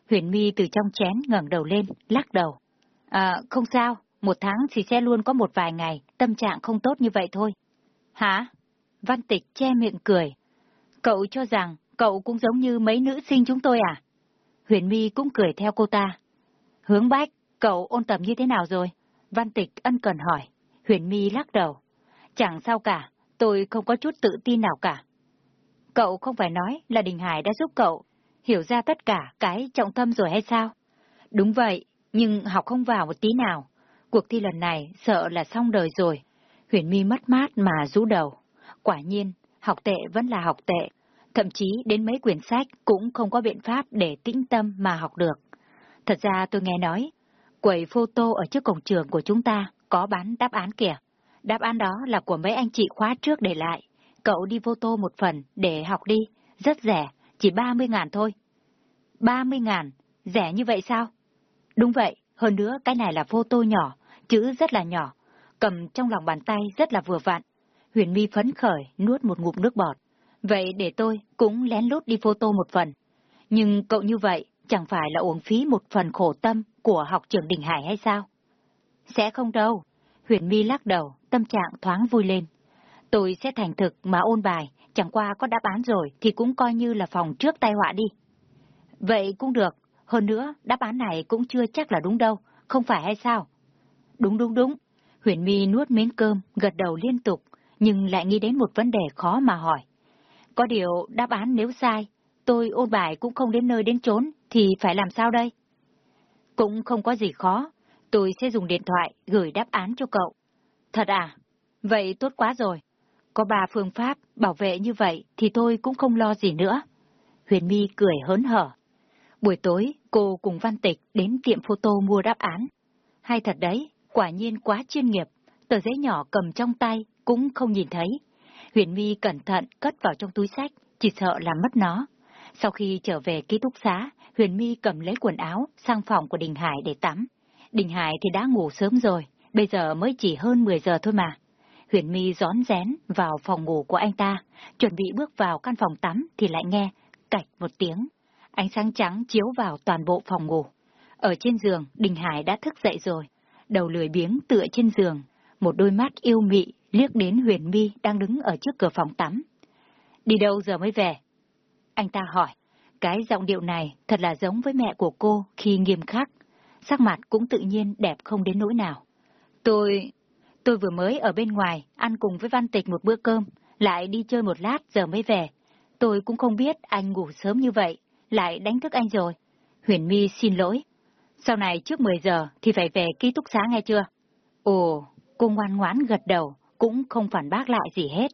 Speaker 2: Huyền My từ trong chén ngẩng đầu lên, lắc đầu. À, không sao, một tháng thì sẽ luôn có một vài ngày tâm trạng không tốt như vậy thôi. Hả? Văn Tịch che miệng cười. Cậu cho rằng cậu cũng giống như mấy nữ sinh chúng tôi à? Huyền My cũng cười theo cô ta. Hướng Bách, cậu ôn tập như thế nào rồi? Văn Tịch ân cần hỏi. Huyền My lắc đầu. Chẳng sao cả, tôi không có chút tự tin nào cả. Cậu không phải nói là Đình Hải đã giúp cậu hiểu ra tất cả cái trọng tâm rồi hay sao? Đúng vậy, nhưng học không vào một tí nào. Cuộc thi lần này sợ là xong đời rồi. Huyền mi mất mát mà rũ đầu. Quả nhiên, học tệ vẫn là học tệ. Thậm chí đến mấy quyển sách cũng không có biện pháp để tĩnh tâm mà học được. Thật ra tôi nghe nói, quầy photo ở trước cổng trường của chúng ta có bán đáp án kìa. Đáp án đó là của mấy anh chị khóa trước để lại. Cậu đi photo một phần để học đi, rất rẻ, chỉ 30 ngàn thôi. 30 ngàn, rẻ như vậy sao? Đúng vậy, hơn nữa cái này là photo nhỏ, chữ rất là nhỏ, cầm trong lòng bàn tay rất là vừa vặn. Huyền mi phấn khởi, nuốt một ngụm nước bọt. Vậy để tôi cũng lén lút đi photo một phần. Nhưng cậu như vậy chẳng phải là uống phí một phần khổ tâm của học trường Đình Hải hay sao? Sẽ không đâu. Huyền mi lắc đầu, tâm trạng thoáng vui lên. Tôi sẽ thành thực mà ôn bài, chẳng qua có đáp án rồi thì cũng coi như là phòng trước tai họa đi. Vậy cũng được, hơn nữa đáp án này cũng chưa chắc là đúng đâu, không phải hay sao? Đúng đúng đúng. Huyền mi nuốt miếng cơm, gật đầu liên tục, nhưng lại nghĩ đến một vấn đề khó mà hỏi. Có điều đáp án nếu sai, tôi ôn bài cũng không đến nơi đến chốn, thì phải làm sao đây? Cũng không có gì khó, tôi sẽ dùng điện thoại gửi đáp án cho cậu. Thật à? Vậy tốt quá rồi. Có ba phương pháp bảo vệ như vậy thì tôi cũng không lo gì nữa. Huyền My cười hớn hở. Buổi tối, cô cùng Văn Tịch đến tiệm photo mua đáp án. Hay thật đấy, quả nhiên quá chuyên nghiệp, tờ giấy nhỏ cầm trong tay cũng không nhìn thấy. Huyền My cẩn thận cất vào trong túi sách, chỉ sợ làm mất nó. Sau khi trở về ký túc xá, Huyền My cầm lấy quần áo sang phòng của Đình Hải để tắm. Đình Hải thì đã ngủ sớm rồi, bây giờ mới chỉ hơn 10 giờ thôi mà. Huyền My rón rén vào phòng ngủ của anh ta, chuẩn bị bước vào căn phòng tắm thì lại nghe cạch một tiếng. Ánh sáng trắng chiếu vào toàn bộ phòng ngủ. Ở trên giường, Đình Hải đã thức dậy rồi, đầu lười biếng tựa trên giường, một đôi mắt yêu mị liếc đến Huyền Mi đang đứng ở trước cửa phòng tắm. Đi đâu giờ mới về? Anh ta hỏi. Cái giọng điệu này thật là giống với mẹ của cô khi nghiêm khắc. Sắc mặt cũng tự nhiên đẹp không đến nỗi nào. Tôi... tôi vừa mới ở bên ngoài ăn cùng với Văn Tịch một bữa cơm, lại đi chơi một lát giờ mới về. Tôi cũng không biết anh ngủ sớm như vậy, lại đánh thức anh rồi. Huyền Mi xin lỗi. Sau này trước 10 giờ thì phải về ký túc xá nghe chưa? Ồ, cô ngoan ngoãn gật đầu, cũng không phản bác lại gì hết.